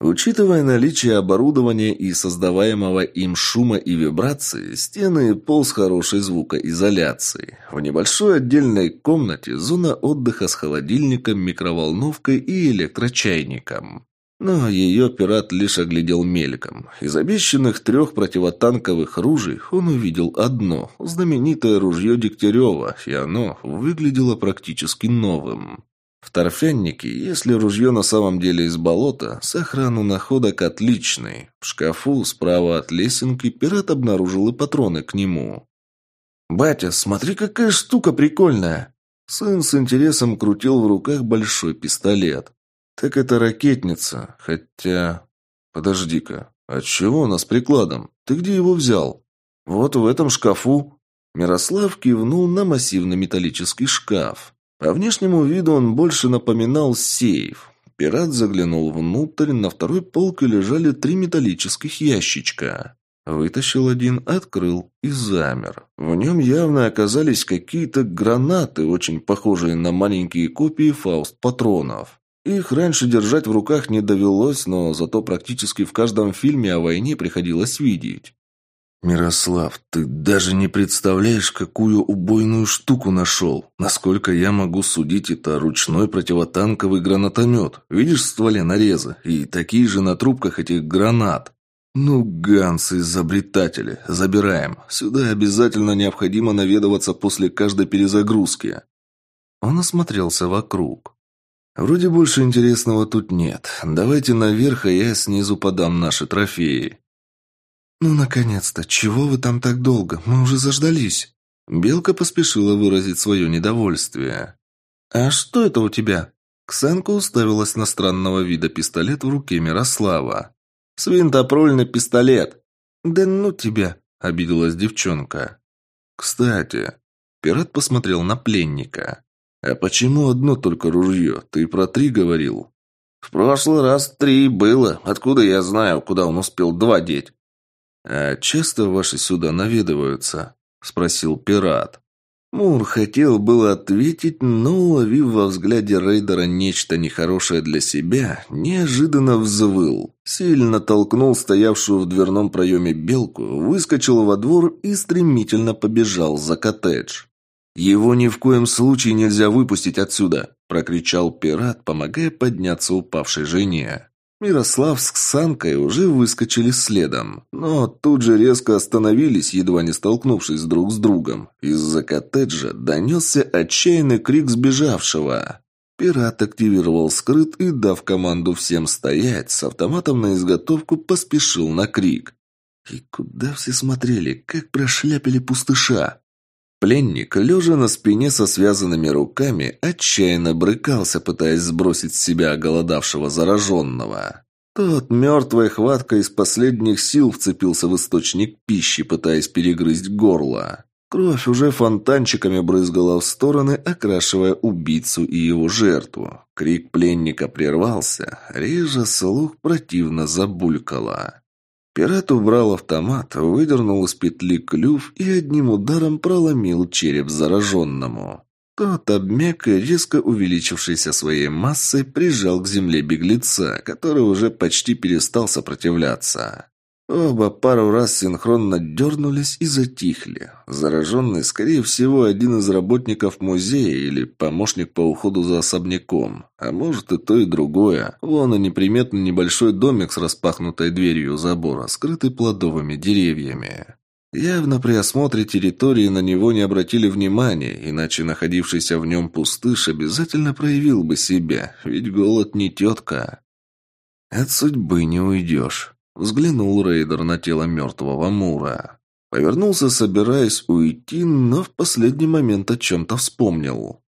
Учитывая наличие оборудования и создаваемого им шума и вибрации, стены и пол с хорошей звукоизоляцией. В небольшой отдельной комнате зона отдыха с холодильником, микроволновкой и электрочайником. Но ее пират лишь оглядел мельком. Из обещанных трех противотанковых ружей он увидел одно – знаменитое ружье Дегтярева, и оно выглядело практически новым. В торфяннике, если ружье на самом деле из болота, сохрану находок отличный. В шкафу справа от лесенки пират обнаружил и патроны к нему. «Батя, смотри, какая штука прикольная!» Сын с интересом крутил в руках большой пистолет. Так это ракетница, хотя... Подожди-ка, от чего она с прикладом? Ты где его взял? Вот в этом шкафу. Мирослав кивнул на массивный металлический шкаф. По внешнему виду он больше напоминал сейф. Пират заглянул внутрь, на второй полке лежали три металлических ящичка. Вытащил один, открыл и замер. В нем явно оказались какие-то гранаты, очень похожие на маленькие копии фауст-патронов. Их раньше держать в руках не довелось, но зато практически в каждом фильме о войне приходилось видеть. «Мирослав, ты даже не представляешь, какую убойную штуку нашел. Насколько я могу судить, это ручной противотанковый гранатомет. Видишь в стволе нарезы? И такие же на трубках этих гранат. Ну, Ганс, изобретатели, забираем. Сюда обязательно необходимо наведываться после каждой перезагрузки». Он осмотрелся вокруг. «Вроде больше интересного тут нет. Давайте наверх, а я снизу подам наши трофеи». «Ну, наконец-то! Чего вы там так долго? Мы уже заждались!» Белка поспешила выразить свое недовольствие. «А что это у тебя?» Ксанка уставилась на странного вида пистолет в руке Мирослава. «Свинтопрольный пистолет!» «Да ну тебя!» – обиделась девчонка. «Кстати...» Пират посмотрел на пленника. «А почему одно только ружье? Ты про три говорил?» «В прошлый раз три было. Откуда я знаю, куда он успел два деть?» «А часто ваши сюда наведываются?» – спросил пират. Мур хотел было ответить, но, уловив во взгляде рейдера нечто нехорошее для себя, неожиданно взвыл. Сильно толкнул стоявшую в дверном проеме белку, выскочил во двор и стремительно побежал за коттедж. «Его ни в коем случае нельзя выпустить отсюда!» – прокричал пират, помогая подняться упавшей жене. Мирослав с Ксанкой уже выскочили следом, но тут же резко остановились, едва не столкнувшись друг с другом. Из-за коттеджа донесся отчаянный крик сбежавшего. Пират активировал скрыт и, дав команду всем стоять, с автоматом на изготовку поспешил на крик. И куда все смотрели, как прошляпили пустыша? Пленник, лежа на спине со связанными руками, отчаянно брыкался, пытаясь сбросить с себя оголодавшего зараженного. Тот мертвой хваткой из последних сил вцепился в источник пищи, пытаясь перегрызть горло. Кровь уже фонтанчиками брызгала в стороны, окрашивая убийцу и его жертву. Крик пленника прервался, реже слух противно забулькало. Пират убрал автомат, выдернул из петли клюв и одним ударом проломил череп зараженному. Тот обмяк и, резко увеличившийся своей массой, прижал к земле беглеца, который уже почти перестал сопротивляться. Оба пару раз синхронно дернулись и затихли. Зараженный, скорее всего, один из работников музея или помощник по уходу за особняком. А может и то, и другое. Вон и неприметный небольшой домик с распахнутой дверью забора, скрытый плодовыми деревьями. Явно при осмотре территории на него не обратили внимания, иначе находившийся в нем пустыш обязательно проявил бы себя, ведь голод не тетка. От судьбы не уйдешь. Взглянул рейдер на тело мертвого Мура. Повернулся, собираясь уйти, но в последний момент о чем-то вспомнил.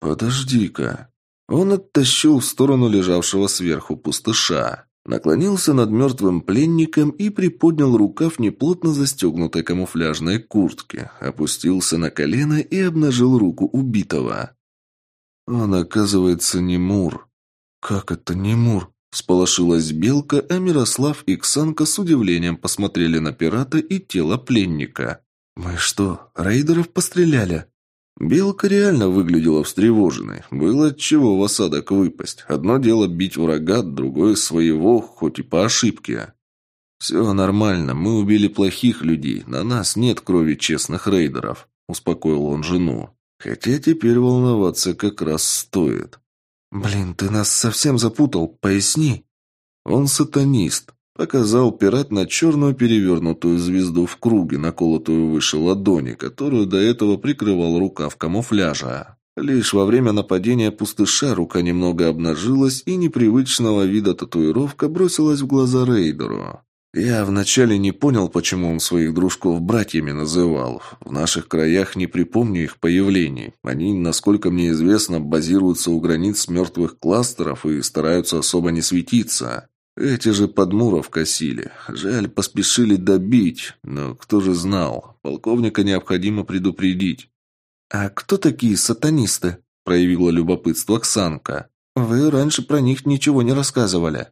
«Подожди-ка». Он оттащил в сторону лежавшего сверху пустыша. Наклонился над мертвым пленником и приподнял рукав неплотно застегнутой камуфляжной куртки, опустился на колено и обнажил руку убитого. Он, оказывается, не Мур. «Как это не Мур?» Всполошилась Белка, а Мирослав и Ксанка с удивлением посмотрели на пирата и тело пленника. «Мы что, рейдеров постреляли?» Белка реально выглядела встревоженной. Было чего в осадок выпасть. Одно дело бить врага, другое своего, хоть и по ошибке. «Все нормально, мы убили плохих людей, на нас нет крови честных рейдеров», – успокоил он жену. «Хотя теперь волноваться как раз стоит». «Блин, ты нас совсем запутал. Поясни». «Он сатанист», — показал пират на черную перевернутую звезду в круге, наколотую выше ладони, которую до этого прикрывал рукав камуфляжа. Лишь во время нападения пустыша рука немного обнажилась, и непривычного вида татуировка бросилась в глаза рейдеру. Я вначале не понял, почему он своих дружков братьями называл. В наших краях не припомню их появлений. Они, насколько мне известно, базируются у границ мертвых кластеров и стараются особо не светиться. Эти же подмуров косили. Жаль, поспешили добить, но кто же знал? Полковника необходимо предупредить. «А кто такие сатанисты?» – проявила любопытство Оксанка. «Вы раньше про них ничего не рассказывали».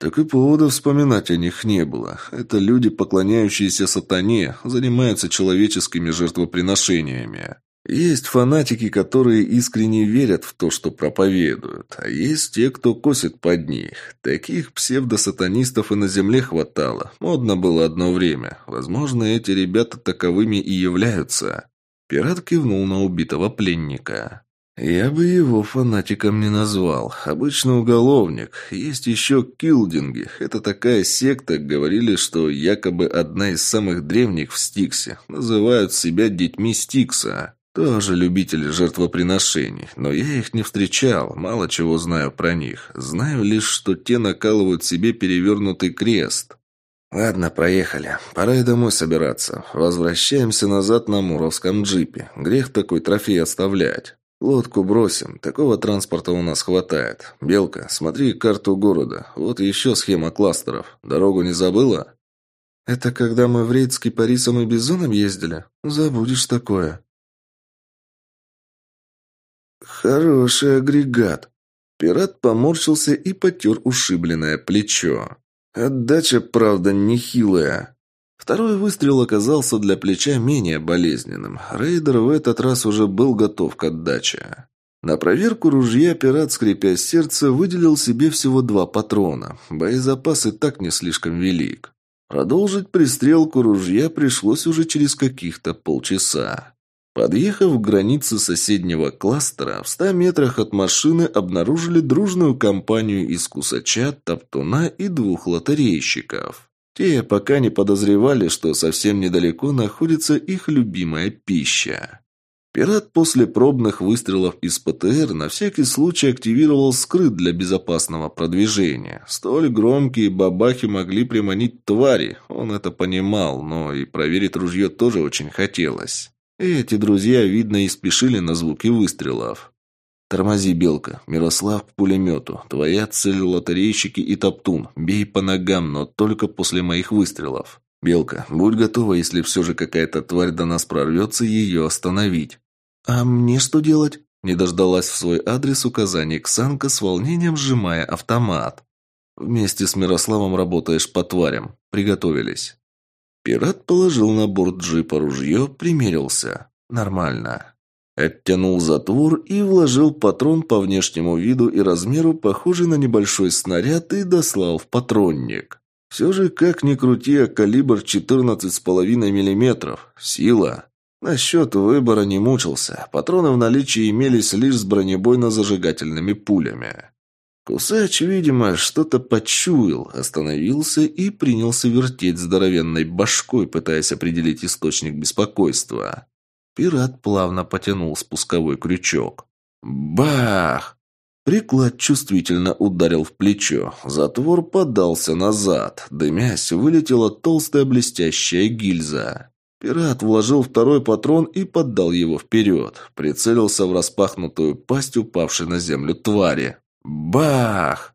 Так и повода вспоминать о них не было. Это люди, поклоняющиеся сатане, занимаются человеческими жертвоприношениями. Есть фанатики, которые искренне верят в то, что проповедуют, а есть те, кто косит под них. Таких псевдосатанистов и на земле хватало. Модно было одно время. Возможно, эти ребята таковыми и являются. Пират кивнул на убитого пленника. «Я бы его фанатиком не назвал. Обычный уголовник. Есть еще килдинги. Это такая секта, говорили, что якобы одна из самых древних в Стиксе. Называют себя детьми Стикса. Тоже любители жертвоприношений, но я их не встречал, мало чего знаю про них. Знаю лишь, что те накалывают себе перевернутый крест». «Ладно, проехали. Пора и домой собираться. Возвращаемся назад на Муровском джипе. Грех такой трофей оставлять». «Лодку бросим. Такого транспорта у нас хватает. Белка, смотри карту города. Вот еще схема кластеров. Дорогу не забыла?» «Это когда мы в рейд с Кипарисом и Бизоном ездили? Забудешь такое». «Хороший агрегат». Пират поморщился и потер ушибленное плечо. «Отдача, правда, нехилая». Второй выстрел оказался для плеча менее болезненным. Рейдер в этот раз уже был готов к отдаче. На проверку ружья пират, скрипя сердце, выделил себе всего два патрона. Боезапас и так не слишком велик. Продолжить пристрелку ружья пришлось уже через каких-то полчаса. Подъехав к границе соседнего кластера, в ста метрах от машины обнаружили дружную компанию из кусача, топтуна и двух лотерейщиков. Те пока не подозревали, что совсем недалеко находится их любимая пища. Пират после пробных выстрелов из ПТР на всякий случай активировал скрыт для безопасного продвижения. Столь громкие бабахи могли приманить твари, он это понимал, но и проверить ружье тоже очень хотелось. Эти друзья, видно, и спешили на звуки выстрелов. «Тормози, Белка. Мирослав к пулемету. Твоя цель – лотерейщики и топтун. Бей по ногам, но только после моих выстрелов. Белка, будь готова, если все же какая-то тварь до нас прорвется, ее остановить». «А мне что делать?» Не дождалась в свой адрес указаний Ксанка с волнением сжимая автомат. «Вместе с Мирославом работаешь по тварям. Приготовились». Пират положил на борт джипа ружье, примерился. «Нормально». Оттянул затвор и вложил патрон по внешнему виду и размеру, похожий на небольшой снаряд, и дослал в патронник. Все же, как ни крути, а калибр 14,5 мм. Сила. Насчет выбора не мучился. Патроны в наличии имелись лишь с бронебойно-зажигательными пулями. Кусач, видимо, что-то почуял, остановился и принялся вертеть здоровенной башкой, пытаясь определить источник беспокойства. Пират плавно потянул спусковой крючок. Бах! Приклад чувствительно ударил в плечо. Затвор подался назад. Дымясь, вылетела толстая блестящая гильза. Пират вложил второй патрон и поддал его вперед. Прицелился в распахнутую пасть упавшей на землю твари. Бах!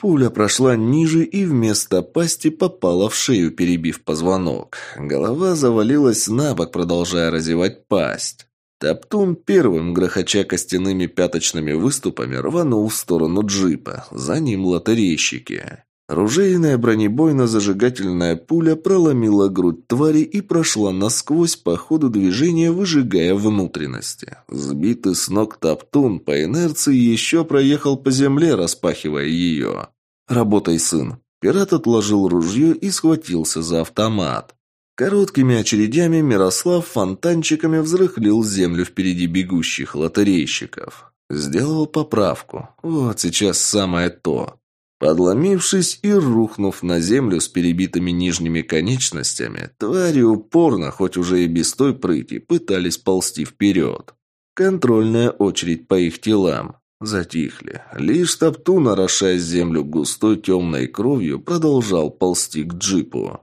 Пуля прошла ниже и вместо пасти попала в шею, перебив позвонок. Голова завалилась на бок, продолжая разевать пасть. Топтун первым, грохоча костяными пяточными выступами, рванул в сторону джипа. За ним лотерейщики. Ружейная бронебойно-зажигательная пуля проломила грудь твари и прошла насквозь по ходу движения, выжигая внутренности. Сбитый с ног Топтун по инерции еще проехал по земле, распахивая ее. «Работай, сын!» Пират отложил ружье и схватился за автомат. Короткими очередями Мирослав фонтанчиками взрыхлил землю впереди бегущих лотерейщиков. Сделал поправку. Вот сейчас самое то. Подломившись и рухнув на землю с перебитыми нижними конечностями, твари упорно, хоть уже и без той прыти, пытались ползти вперед. Контрольная очередь по их телам. Затихли. Лишь Топтун, орошая землю густой темной кровью, продолжал ползти к джипу.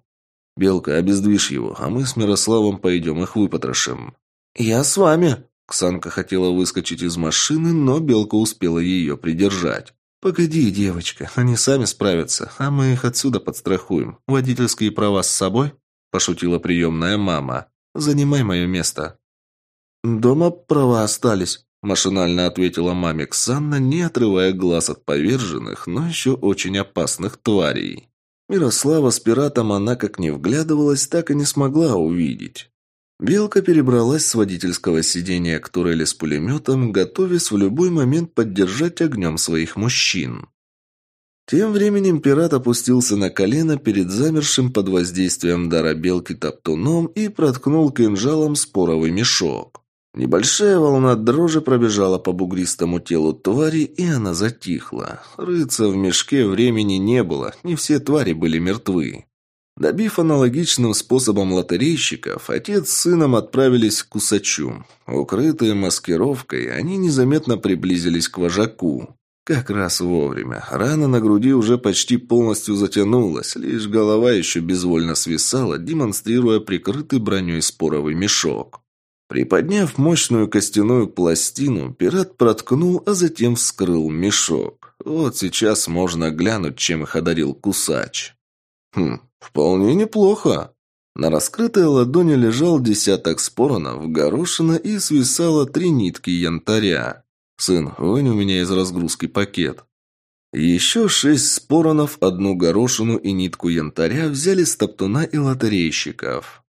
«Белка, обездвижь его, а мы с Мирославом пойдем их выпотрошим». «Я с вами». Ксанка хотела выскочить из машины, но Белка успела ее придержать. «Погоди, девочка, они сами справятся, а мы их отсюда подстрахуем. Водительские права с собой?» – пошутила приемная мама. «Занимай мое место». «Дома права остались», – машинально ответила маме Ксанна, не отрывая глаз от поверженных, но еще очень опасных тварей. Мирослава с пиратом она как не вглядывалась, так и не смогла увидеть. Белка перебралась с водительского сиденья к турели с пулеметом, готовясь в любой момент поддержать огнем своих мужчин. Тем временем пират опустился на колено перед замершим под воздействием дара белки топтуном и проткнул кинжалом споровый мешок. Небольшая волна дрожи пробежала по бугристому телу твари, и она затихла. Рыться в мешке времени не было, не все твари были мертвы. Добив аналогичным способом лотерейщиков, отец с сыном отправились к кусачу. Укрытые маскировкой, они незаметно приблизились к вожаку. Как раз вовремя. Рана на груди уже почти полностью затянулась, лишь голова еще безвольно свисала, демонстрируя прикрытый броней споровый мешок. Приподняв мощную костяную пластину, пират проткнул, а затем вскрыл мешок. Вот сейчас можно глянуть, чем их одарил кусач. Хм, «Вполне неплохо». На раскрытой ладони лежал десяток споронов, горошина и свисало три нитки янтаря. «Сын, вынь у меня из разгрузки пакет». Еще шесть споронов, одну горошину и нитку янтаря взяли с топтуна и лотерейщиков.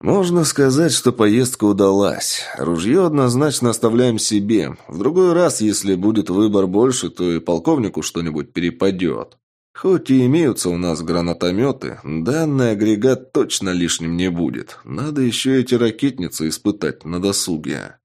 Можно сказать, что поездка удалась. Ружье однозначно оставляем себе. В другой раз, если будет выбор больше, то и полковнику что-нибудь перепадет. Хоть и имеются у нас гранатометы, данный агрегат точно лишним не будет. Надо еще эти ракетницы испытать на досуге.